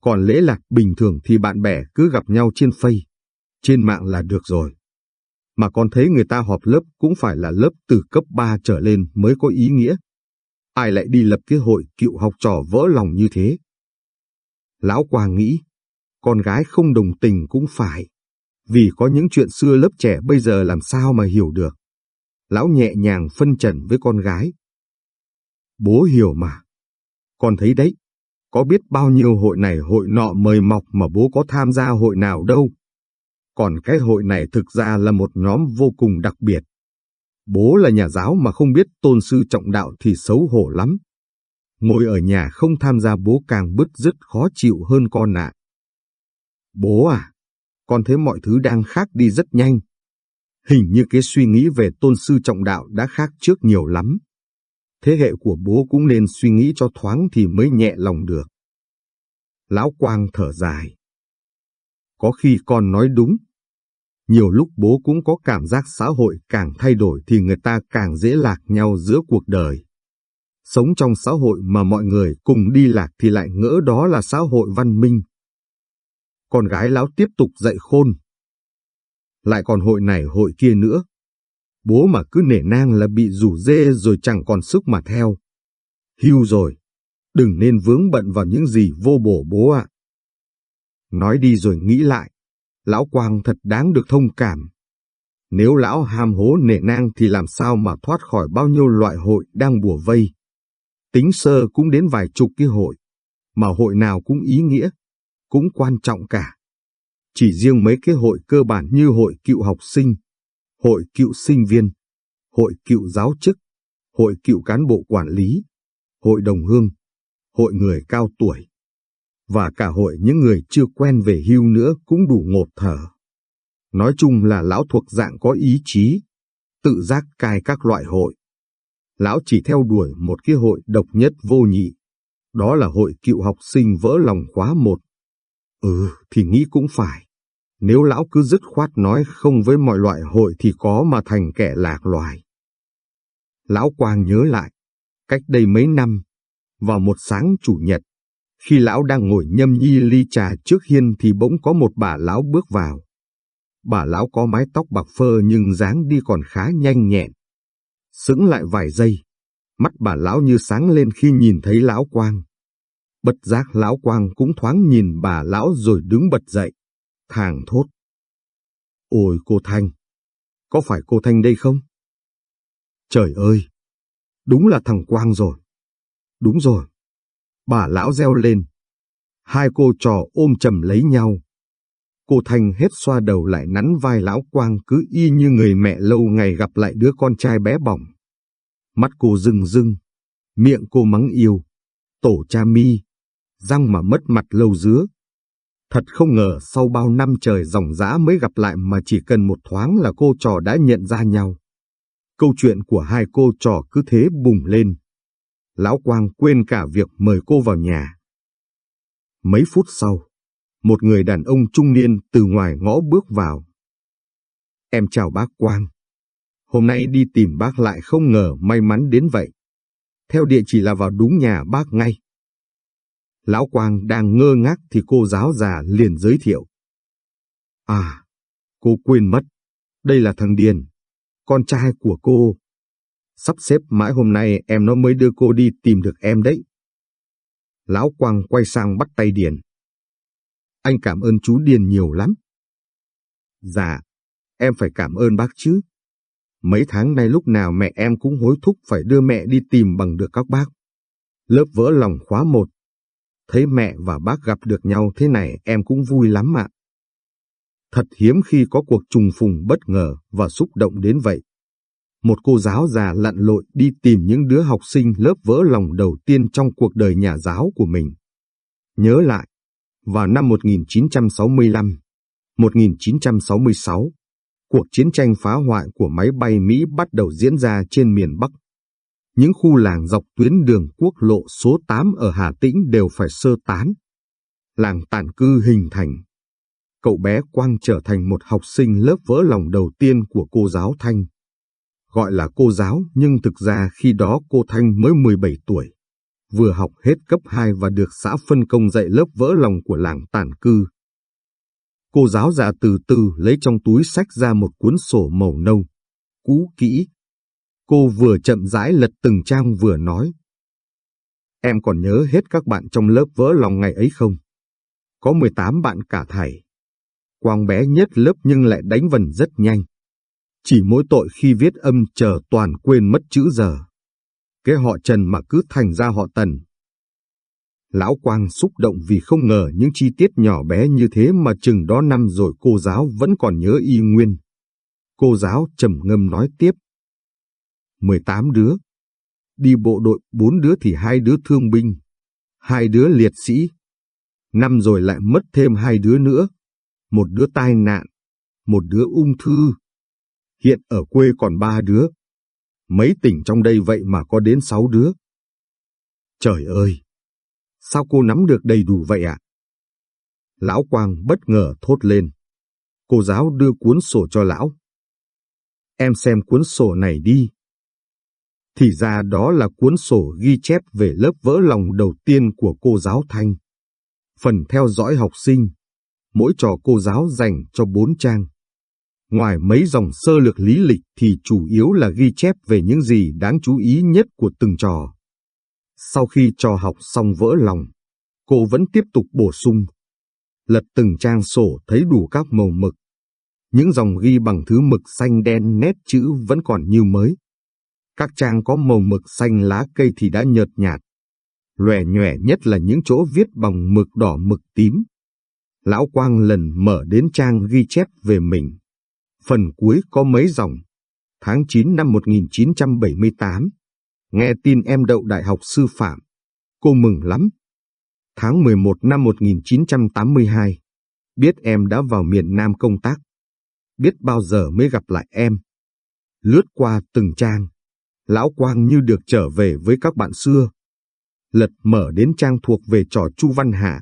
Còn lễ lạc bình thường thì bạn bè cứ gặp nhau trên phây, trên mạng là được rồi. Mà con thấy người ta họp lớp cũng phải là lớp từ cấp 3 trở lên mới có ý nghĩa. Ai lại đi lập cái hội cựu học trò vỡ lòng như thế? Lão Quang nghĩ, con gái không đồng tình cũng phải, vì có những chuyện xưa lớp trẻ bây giờ làm sao mà hiểu được. Lão nhẹ nhàng phân trần với con gái. Bố hiểu mà, con thấy đấy, có biết bao nhiêu hội này hội nọ mời mọc mà bố có tham gia hội nào đâu. Còn cái hội này thực ra là một nhóm vô cùng đặc biệt. Bố là nhà giáo mà không biết tôn sư trọng đạo thì xấu hổ lắm. Ngồi ở nhà không tham gia bố càng bứt rứt khó chịu hơn con ạ. Bố à, con thấy mọi thứ đang khác đi rất nhanh. Hình như cái suy nghĩ về tôn sư trọng đạo đã khác trước nhiều lắm thế hệ của bố cũng nên suy nghĩ cho thoáng thì mới nhẹ lòng được. Lão Quang thở dài. Có khi con nói đúng. Nhiều lúc bố cũng có cảm giác xã hội càng thay đổi thì người ta càng dễ lạc nhau giữa cuộc đời. Sống trong xã hội mà mọi người cùng đi lạc thì lại ngỡ đó là xã hội văn minh. Con gái lão tiếp tục dạy khôn. Lại còn hội này hội kia nữa, bố mà cứ nể nang là bị rủ dê rồi chẳng còn sức mà theo. Hưu rồi, đừng nên vướng bận vào những gì vô bổ bố ạ. Nói đi rồi nghĩ lại, lão Quang thật đáng được thông cảm. Nếu lão ham hố nể nang thì làm sao mà thoát khỏi bao nhiêu loại hội đang bùa vây. Tính sơ cũng đến vài chục cái hội, mà hội nào cũng ý nghĩa, cũng quan trọng cả. Chỉ riêng mấy cái hội cơ bản như hội cựu học sinh, hội cựu sinh viên, hội cựu giáo chức, hội cựu cán bộ quản lý, hội đồng hương, hội người cao tuổi, và cả hội những người chưa quen về hưu nữa cũng đủ ngột thở. Nói chung là lão thuộc dạng có ý chí, tự giác cai các loại hội. Lão chỉ theo đuổi một cái hội độc nhất vô nhị, đó là hội cựu học sinh vỡ lòng khóa một. Ừ, thì nghĩ cũng phải. Nếu lão cứ dứt khoát nói không với mọi loại hội thì có mà thành kẻ lạc loài. Lão Quang nhớ lại, cách đây mấy năm, vào một sáng chủ nhật, khi lão đang ngồi nhâm nhi ly trà trước hiên thì bỗng có một bà lão bước vào. Bà lão có mái tóc bạc phơ nhưng dáng đi còn khá nhanh nhẹn. Sững lại vài giây, mắt bà lão như sáng lên khi nhìn thấy lão Quang. Bật giác lão Quang cũng thoáng nhìn bà lão rồi đứng bật dậy thàng thốt. Ôi cô Thanh, có phải cô Thanh đây không? Trời ơi, đúng là thằng Quang rồi. Đúng rồi. Bà lão reo lên. Hai cô trò ôm chầm lấy nhau. Cô Thanh hết xoa đầu lại nắn vai lão Quang cứ y như người mẹ lâu ngày gặp lại đứa con trai bé bỏng. Mắt cô rưng rưng, miệng cô mắng yêu, tổ cha mi, răng mà mất mặt lâu dứa, Thật không ngờ sau bao năm trời dòng dã mới gặp lại mà chỉ cần một thoáng là cô trò đã nhận ra nhau. Câu chuyện của hai cô trò cứ thế bùng lên. Lão Quang quên cả việc mời cô vào nhà. Mấy phút sau, một người đàn ông trung niên từ ngoài ngõ bước vào. Em chào bác Quang. Hôm nay đi tìm bác lại không ngờ may mắn đến vậy. Theo địa chỉ là vào đúng nhà bác ngay. Lão Quang đang ngơ ngác thì cô giáo già liền giới thiệu. À, cô quên mất. Đây là thằng Điền, con trai của cô. Sắp xếp mãi hôm nay em nó mới đưa cô đi tìm được em đấy. Lão Quang quay sang bắt tay Điền. Anh cảm ơn chú Điền nhiều lắm. Dạ, em phải cảm ơn bác chứ. Mấy tháng nay lúc nào mẹ em cũng hối thúc phải đưa mẹ đi tìm bằng được các bác. Lớp vỡ lòng khóa một. Thấy mẹ và bác gặp được nhau thế này em cũng vui lắm ạ. Thật hiếm khi có cuộc trùng phùng bất ngờ và xúc động đến vậy. Một cô giáo già lặn lội đi tìm những đứa học sinh lớp vỡ lòng đầu tiên trong cuộc đời nhà giáo của mình. Nhớ lại, vào năm 1965, 1966, cuộc chiến tranh phá hoại của máy bay Mỹ bắt đầu diễn ra trên miền Bắc. Những khu làng dọc tuyến đường quốc lộ số 8 ở Hà Tĩnh đều phải sơ tán. Làng tản cư hình thành. Cậu bé Quang trở thành một học sinh lớp vỡ lòng đầu tiên của cô giáo Thanh. Gọi là cô giáo, nhưng thực ra khi đó cô Thanh mới 17 tuổi. Vừa học hết cấp 2 và được xã phân công dạy lớp vỡ lòng của làng tản cư. Cô giáo già từ từ lấy trong túi sách ra một cuốn sổ màu nâu. Cũ kỹ. Cô vừa chậm rãi lật từng trang vừa nói. Em còn nhớ hết các bạn trong lớp vỡ lòng ngày ấy không? Có 18 bạn cả thầy. Quang bé nhất lớp nhưng lại đánh vần rất nhanh. Chỉ mỗi tội khi viết âm chờ toàn quên mất chữ giờ. Cái họ Trần mà cứ thành ra họ Tần. Lão Quang xúc động vì không ngờ những chi tiết nhỏ bé như thế mà chừng đó năm rồi cô giáo vẫn còn nhớ y nguyên. Cô giáo trầm ngâm nói tiếp. 18 đứa. Đi bộ đội 4 đứa thì hai đứa thương binh, hai đứa liệt sĩ. Năm rồi lại mất thêm hai đứa nữa. Một đứa tai nạn, một đứa ung thư. Hiện ở quê còn ba đứa. Mấy tỉnh trong đây vậy mà có đến sáu đứa. Trời ơi! Sao cô nắm được đầy đủ vậy ạ? Lão Quang bất ngờ thốt lên. Cô giáo đưa cuốn sổ cho lão. Em xem cuốn sổ này đi. Thì ra đó là cuốn sổ ghi chép về lớp vỡ lòng đầu tiên của cô giáo Thanh. Phần theo dõi học sinh, mỗi trò cô giáo dành cho bốn trang. Ngoài mấy dòng sơ lược lý lịch thì chủ yếu là ghi chép về những gì đáng chú ý nhất của từng trò. Sau khi trò học xong vỡ lòng, cô vẫn tiếp tục bổ sung. Lật từng trang sổ thấy đủ các màu mực. Những dòng ghi bằng thứ mực xanh đen nét chữ vẫn còn như mới. Các trang có màu mực xanh lá cây thì đã nhợt nhạt. Lòe nhòe nhất là những chỗ viết bằng mực đỏ mực tím. Lão Quang lần mở đến trang ghi chép về mình. Phần cuối có mấy dòng. Tháng 9 năm 1978. Nghe tin em đậu đại học sư phạm. Cô mừng lắm. Tháng 11 năm 1982. Biết em đã vào miền Nam công tác. Biết bao giờ mới gặp lại em. Lướt qua từng trang. Lão Quang như được trở về với các bạn xưa. Lật mở đến trang thuộc về trò Chu Văn Hạ.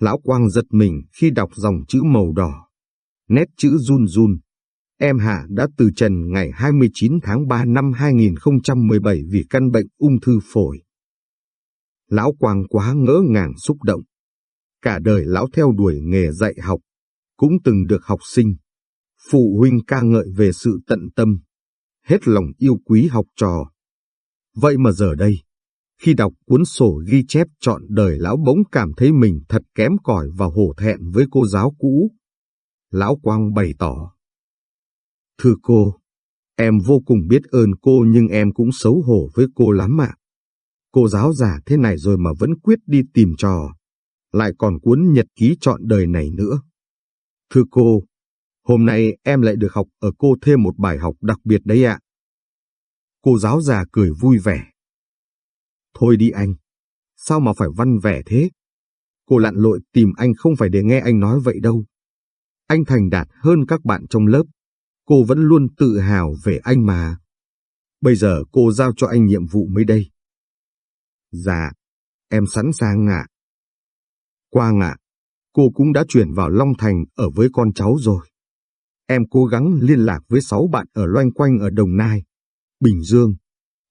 Lão Quang giật mình khi đọc dòng chữ màu đỏ. Nét chữ run run. Em Hạ đã từ trần ngày 29 tháng 3 năm 2017 vì căn bệnh ung thư phổi. Lão Quang quá ngỡ ngàng xúc động. Cả đời lão theo đuổi nghề dạy học, cũng từng được học sinh, phụ huynh ca ngợi về sự tận tâm, hết lòng yêu quý học trò. Vậy mà giờ đây, khi đọc cuốn sổ ghi chép trọn đời lão bỗng cảm thấy mình thật kém cỏi và hổ thẹn với cô giáo cũ. Lão Quang bày tỏ. Thưa cô, em vô cùng biết ơn cô nhưng em cũng xấu hổ với cô lắm ạ. Cô giáo già thế này rồi mà vẫn quyết đi tìm trò, lại còn cuốn nhật ký trọn đời này nữa. Thưa cô, hôm nay em lại được học ở cô thêm một bài học đặc biệt đấy ạ. Cô giáo già cười vui vẻ. Thôi đi anh, sao mà phải văn vẻ thế? Cô lặn lội tìm anh không phải để nghe anh nói vậy đâu. Anh thành đạt hơn các bạn trong lớp, cô vẫn luôn tự hào về anh mà. Bây giờ cô giao cho anh nhiệm vụ mới đây. Dạ, em sẵn sàng ạ. Quang ạ, cô cũng đã chuyển vào Long Thành ở với con cháu rồi. Em cố gắng liên lạc với sáu bạn ở loanh quanh ở Đồng Nai, Bình Dương,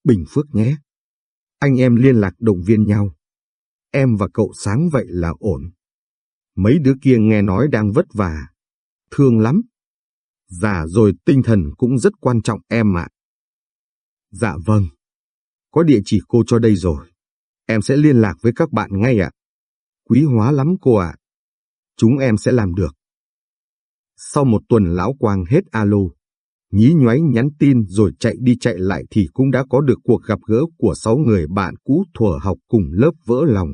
Bình Phước nhé. Anh em liên lạc động viên nhau. Em và cậu sáng vậy là ổn. Mấy đứa kia nghe nói đang vất vả. Thương lắm. Dạ rồi tinh thần cũng rất quan trọng em ạ. Dạ vâng. Có địa chỉ cô cho đây rồi. Em sẽ liên lạc với các bạn ngay ạ. Quý hóa lắm cô ạ. Chúng em sẽ làm được. Sau một tuần lão quang hết alo, nhí nhoáy nhắn tin rồi chạy đi chạy lại thì cũng đã có được cuộc gặp gỡ của sáu người bạn cũ thuở học cùng lớp vỡ lòng.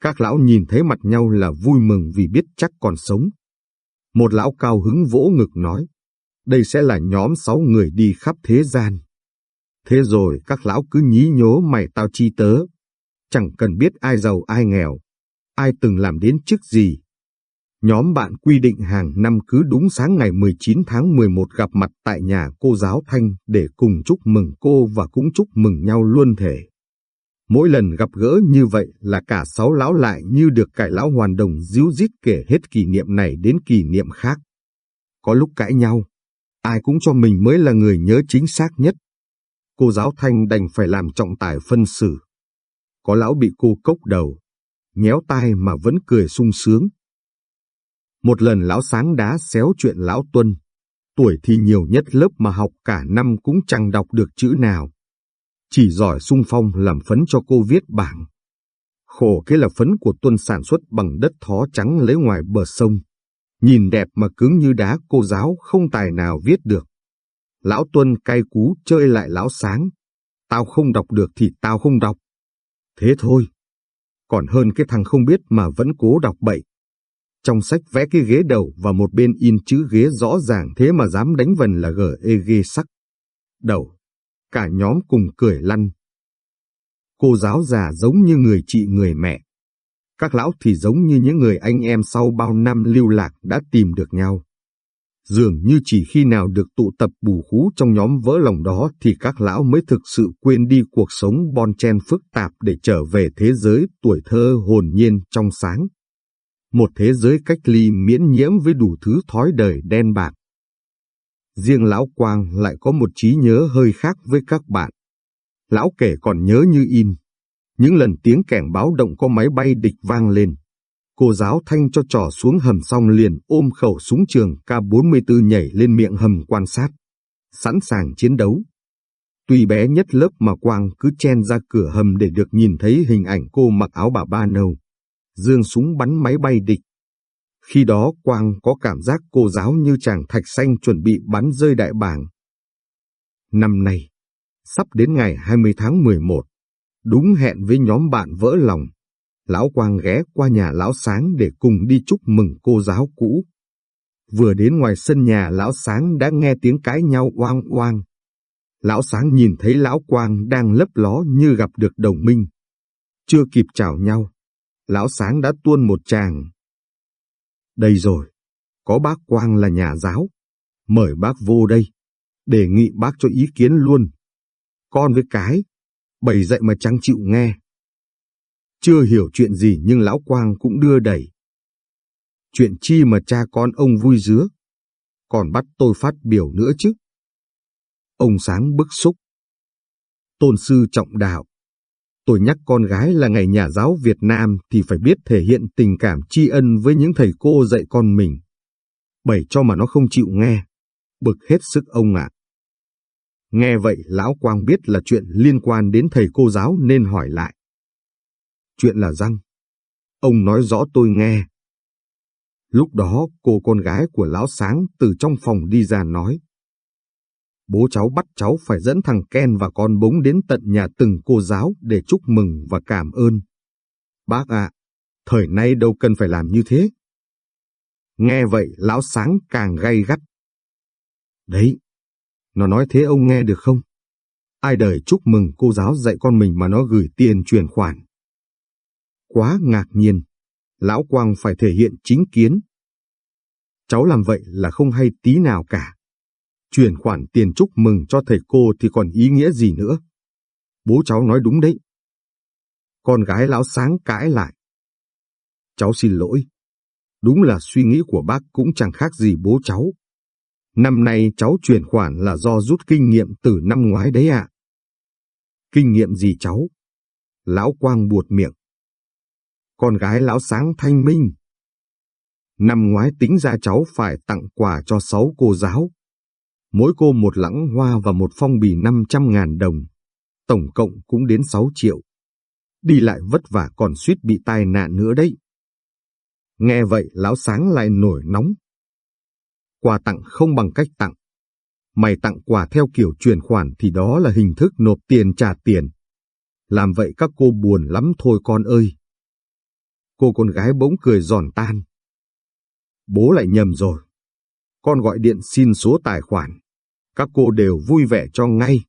Các lão nhìn thấy mặt nhau là vui mừng vì biết chắc còn sống. Một lão cao hứng vỗ ngực nói, đây sẽ là nhóm sáu người đi khắp thế gian. Thế rồi các lão cứ nhí nhố mày tao chi tớ. Chẳng cần biết ai giàu ai nghèo, ai từng làm đến chức gì. Nhóm bạn quy định hàng năm cứ đúng sáng ngày 19 tháng 11 gặp mặt tại nhà cô giáo Thanh để cùng chúc mừng cô và cũng chúc mừng nhau luôn thể. Mỗi lần gặp gỡ như vậy là cả sáu lão lại như được cải lão hoàn đồng díu dít kể hết kỷ niệm này đến kỷ niệm khác. Có lúc cãi nhau, ai cũng cho mình mới là người nhớ chính xác nhất. Cô giáo Thanh đành phải làm trọng tài phân xử. Có lão bị cô cốc đầu, nhéo tai mà vẫn cười sung sướng. Một lần lão sáng đá xéo chuyện lão Tuân, tuổi thì nhiều nhất lớp mà học cả năm cũng chẳng đọc được chữ nào. Chỉ giỏi sung phong làm phấn cho cô viết bảng. Khổ cái là phấn của Tuân sản xuất bằng đất thó trắng lấy ngoài bờ sông. Nhìn đẹp mà cứng như đá, cô giáo không tài nào viết được. Lão Tuân cay cú, chơi lại lão sáng. Tao không đọc được thì tao không đọc. Thế thôi. Còn hơn cái thằng không biết mà vẫn cố đọc bậy. Trong sách vẽ cái ghế đầu và một bên in chữ ghế rõ ràng thế mà dám đánh vần là g e g sắc. Đầu. Cả nhóm cùng cười lăn. Cô giáo già giống như người chị người mẹ. Các lão thì giống như những người anh em sau bao năm lưu lạc đã tìm được nhau. Dường như chỉ khi nào được tụ tập bù khú trong nhóm vỡ lòng đó thì các lão mới thực sự quên đi cuộc sống bon chen phức tạp để trở về thế giới tuổi thơ hồn nhiên trong sáng. Một thế giới cách ly miễn nhiễm với đủ thứ thói đời đen bạc. Riêng Lão Quang lại có một trí nhớ hơi khác với các bạn. Lão kể còn nhớ như in. Những lần tiếng kẻng báo động có máy bay địch vang lên, Cô giáo thanh cho trò xuống hầm xong liền ôm khẩu súng trường K-44 nhảy lên miệng hầm quan sát, sẵn sàng chiến đấu. Tuy bé nhất lớp mà Quang cứ chen ra cửa hầm để được nhìn thấy hình ảnh cô mặc áo bà ba nâu, dương súng bắn máy bay địch. Khi đó Quang có cảm giác cô giáo như chàng thạch xanh chuẩn bị bắn rơi đại bảng. Năm nay, sắp đến ngày 20 tháng 11, đúng hẹn với nhóm bạn vỡ lòng. Lão Quang ghé qua nhà Lão Sáng để cùng đi chúc mừng cô giáo cũ. Vừa đến ngoài sân nhà Lão Sáng đã nghe tiếng cãi nhau oang oang. Lão Sáng nhìn thấy Lão Quang đang lấp ló như gặp được đồng minh. Chưa kịp chào nhau, Lão Sáng đã tuôn một chàng. Đây rồi, có bác Quang là nhà giáo. Mời bác vô đây, đề nghị bác cho ý kiến luôn. Con với cái, bày dậy mà chẳng chịu nghe. Chưa hiểu chuyện gì nhưng Lão Quang cũng đưa đẩy. Chuyện chi mà cha con ông vui dứa, còn bắt tôi phát biểu nữa chứ. Ông Sáng bức xúc. Tôn sư trọng đạo. Tôi nhắc con gái là ngày nhà giáo Việt Nam thì phải biết thể hiện tình cảm tri ân với những thầy cô dạy con mình. Bày cho mà nó không chịu nghe. Bực hết sức ông ạ. Nghe vậy, Lão Quang biết là chuyện liên quan đến thầy cô giáo nên hỏi lại chuyện là răng. Ông nói rõ tôi nghe. Lúc đó, cô con gái của lão sáng từ trong phòng đi ra nói. Bố cháu bắt cháu phải dẫn thằng Ken và con bống đến tận nhà từng cô giáo để chúc mừng và cảm ơn. Bác ạ, thời nay đâu cần phải làm như thế. Nghe vậy lão sáng càng gay gắt. Đấy, nó nói thế ông nghe được không? Ai đời chúc mừng cô giáo dạy con mình mà nó gửi tiền chuyển khoản quá ngạc nhiên. Lão Quang phải thể hiện chính kiến. Cháu làm vậy là không hay tí nào cả chuyển khoản tiền chúc mừng cho thầy cô thì còn ý nghĩa gì nữa. Bố cháu nói đúng đấy. Con gái lão sáng cãi lại. Cháu xin lỗi. Đúng là suy nghĩ của bác cũng chẳng khác gì bố cháu. Năm nay cháu chuyển khoản là do rút kinh nghiệm từ năm ngoái đấy ạ. Kinh nghiệm gì cháu? Lão Quang buột miệng. Con gái lão sáng thanh minh. Năm ngoái tính ra cháu phải tặng quà cho sáu cô giáo. Mỗi cô một lẵng hoa và một phong bì 500 ngàn đồng. Tổng cộng cũng đến 6 triệu. Đi lại vất vả còn suýt bị tai nạn nữa đấy. Nghe vậy, lão sáng lại nổi nóng. Quà tặng không bằng cách tặng. Mày tặng quà theo kiểu chuyển khoản thì đó là hình thức nộp tiền trả tiền. Làm vậy các cô buồn lắm thôi con ơi. Cô con gái bỗng cười giòn tan. Bố lại nhầm rồi. Con gọi điện xin số tài khoản. Các cô đều vui vẻ cho ngay.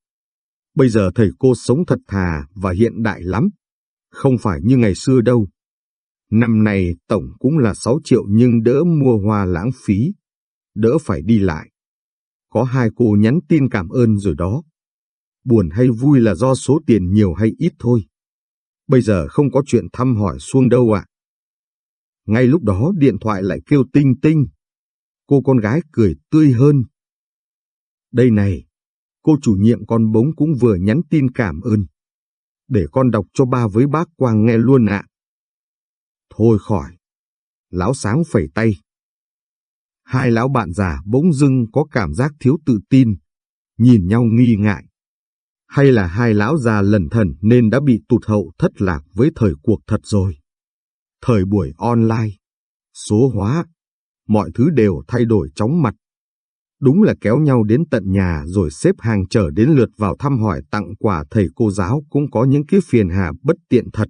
Bây giờ thầy cô sống thật thà và hiện đại lắm. Không phải như ngày xưa đâu. Năm này tổng cũng là 6 triệu nhưng đỡ mua hoa lãng phí. Đỡ phải đi lại. Có hai cô nhắn tin cảm ơn rồi đó. Buồn hay vui là do số tiền nhiều hay ít thôi. Bây giờ không có chuyện thăm hỏi xuông đâu ạ. Ngay lúc đó điện thoại lại kêu tinh tinh. Cô con gái cười tươi hơn. Đây này, cô chủ nhiệm con bống cũng vừa nhắn tin cảm ơn. Để con đọc cho ba với bác Quang nghe luôn ạ. Thôi khỏi. Lão sáng phẩy tay. Hai lão bạn già bỗng dưng có cảm giác thiếu tự tin, nhìn nhau nghi ngại. Hay là hai lão già lẩn thần nên đã bị tụt hậu thất lạc với thời cuộc thật rồi. Thời buổi online, số hóa, mọi thứ đều thay đổi chóng mặt. Đúng là kéo nhau đến tận nhà rồi xếp hàng chờ đến lượt vào thăm hỏi tặng quà thầy cô giáo cũng có những cái phiền hà bất tiện thật.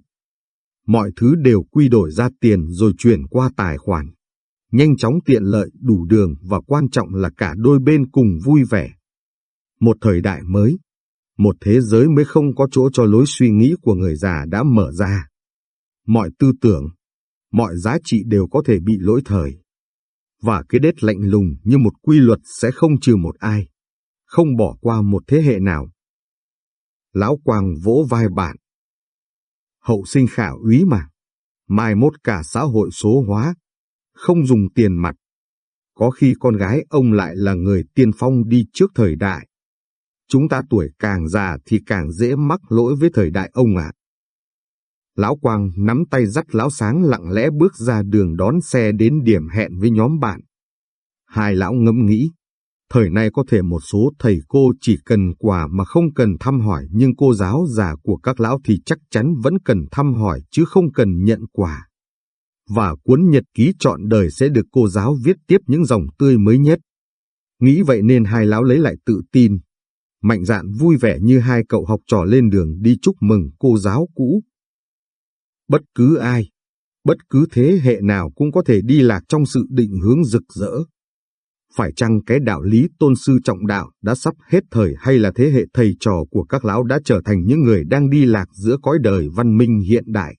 Mọi thứ đều quy đổi ra tiền rồi chuyển qua tài khoản. Nhanh chóng tiện lợi, đủ đường và quan trọng là cả đôi bên cùng vui vẻ. Một thời đại mới, một thế giới mới không có chỗ cho lối suy nghĩ của người già đã mở ra. Mọi tư tưởng, mọi giá trị đều có thể bị lỗi thời. Và cái đết lạnh lùng như một quy luật sẽ không trừ một ai, không bỏ qua một thế hệ nào. Lão Quang vỗ vai bạn. Hậu sinh khả úy mà, mai mốt cả xã hội số hóa, không dùng tiền mặt. Có khi con gái ông lại là người tiên phong đi trước thời đại. Chúng ta tuổi càng già thì càng dễ mắc lỗi với thời đại ông ạ. Lão Quang nắm tay dắt Lão Sáng lặng lẽ bước ra đường đón xe đến điểm hẹn với nhóm bạn. Hai lão ngẫm nghĩ, thời nay có thể một số thầy cô chỉ cần quà mà không cần thăm hỏi nhưng cô giáo già của các lão thì chắc chắn vẫn cần thăm hỏi chứ không cần nhận quà. Và cuốn nhật ký chọn đời sẽ được cô giáo viết tiếp những dòng tươi mới nhất. Nghĩ vậy nên hai lão lấy lại tự tin, mạnh dạn vui vẻ như hai cậu học trò lên đường đi chúc mừng cô giáo cũ. Bất cứ ai, bất cứ thế hệ nào cũng có thể đi lạc trong sự định hướng rực rỡ. Phải chăng cái đạo lý tôn sư trọng đạo đã sắp hết thời hay là thế hệ thầy trò của các lão đã trở thành những người đang đi lạc giữa cõi đời văn minh hiện đại?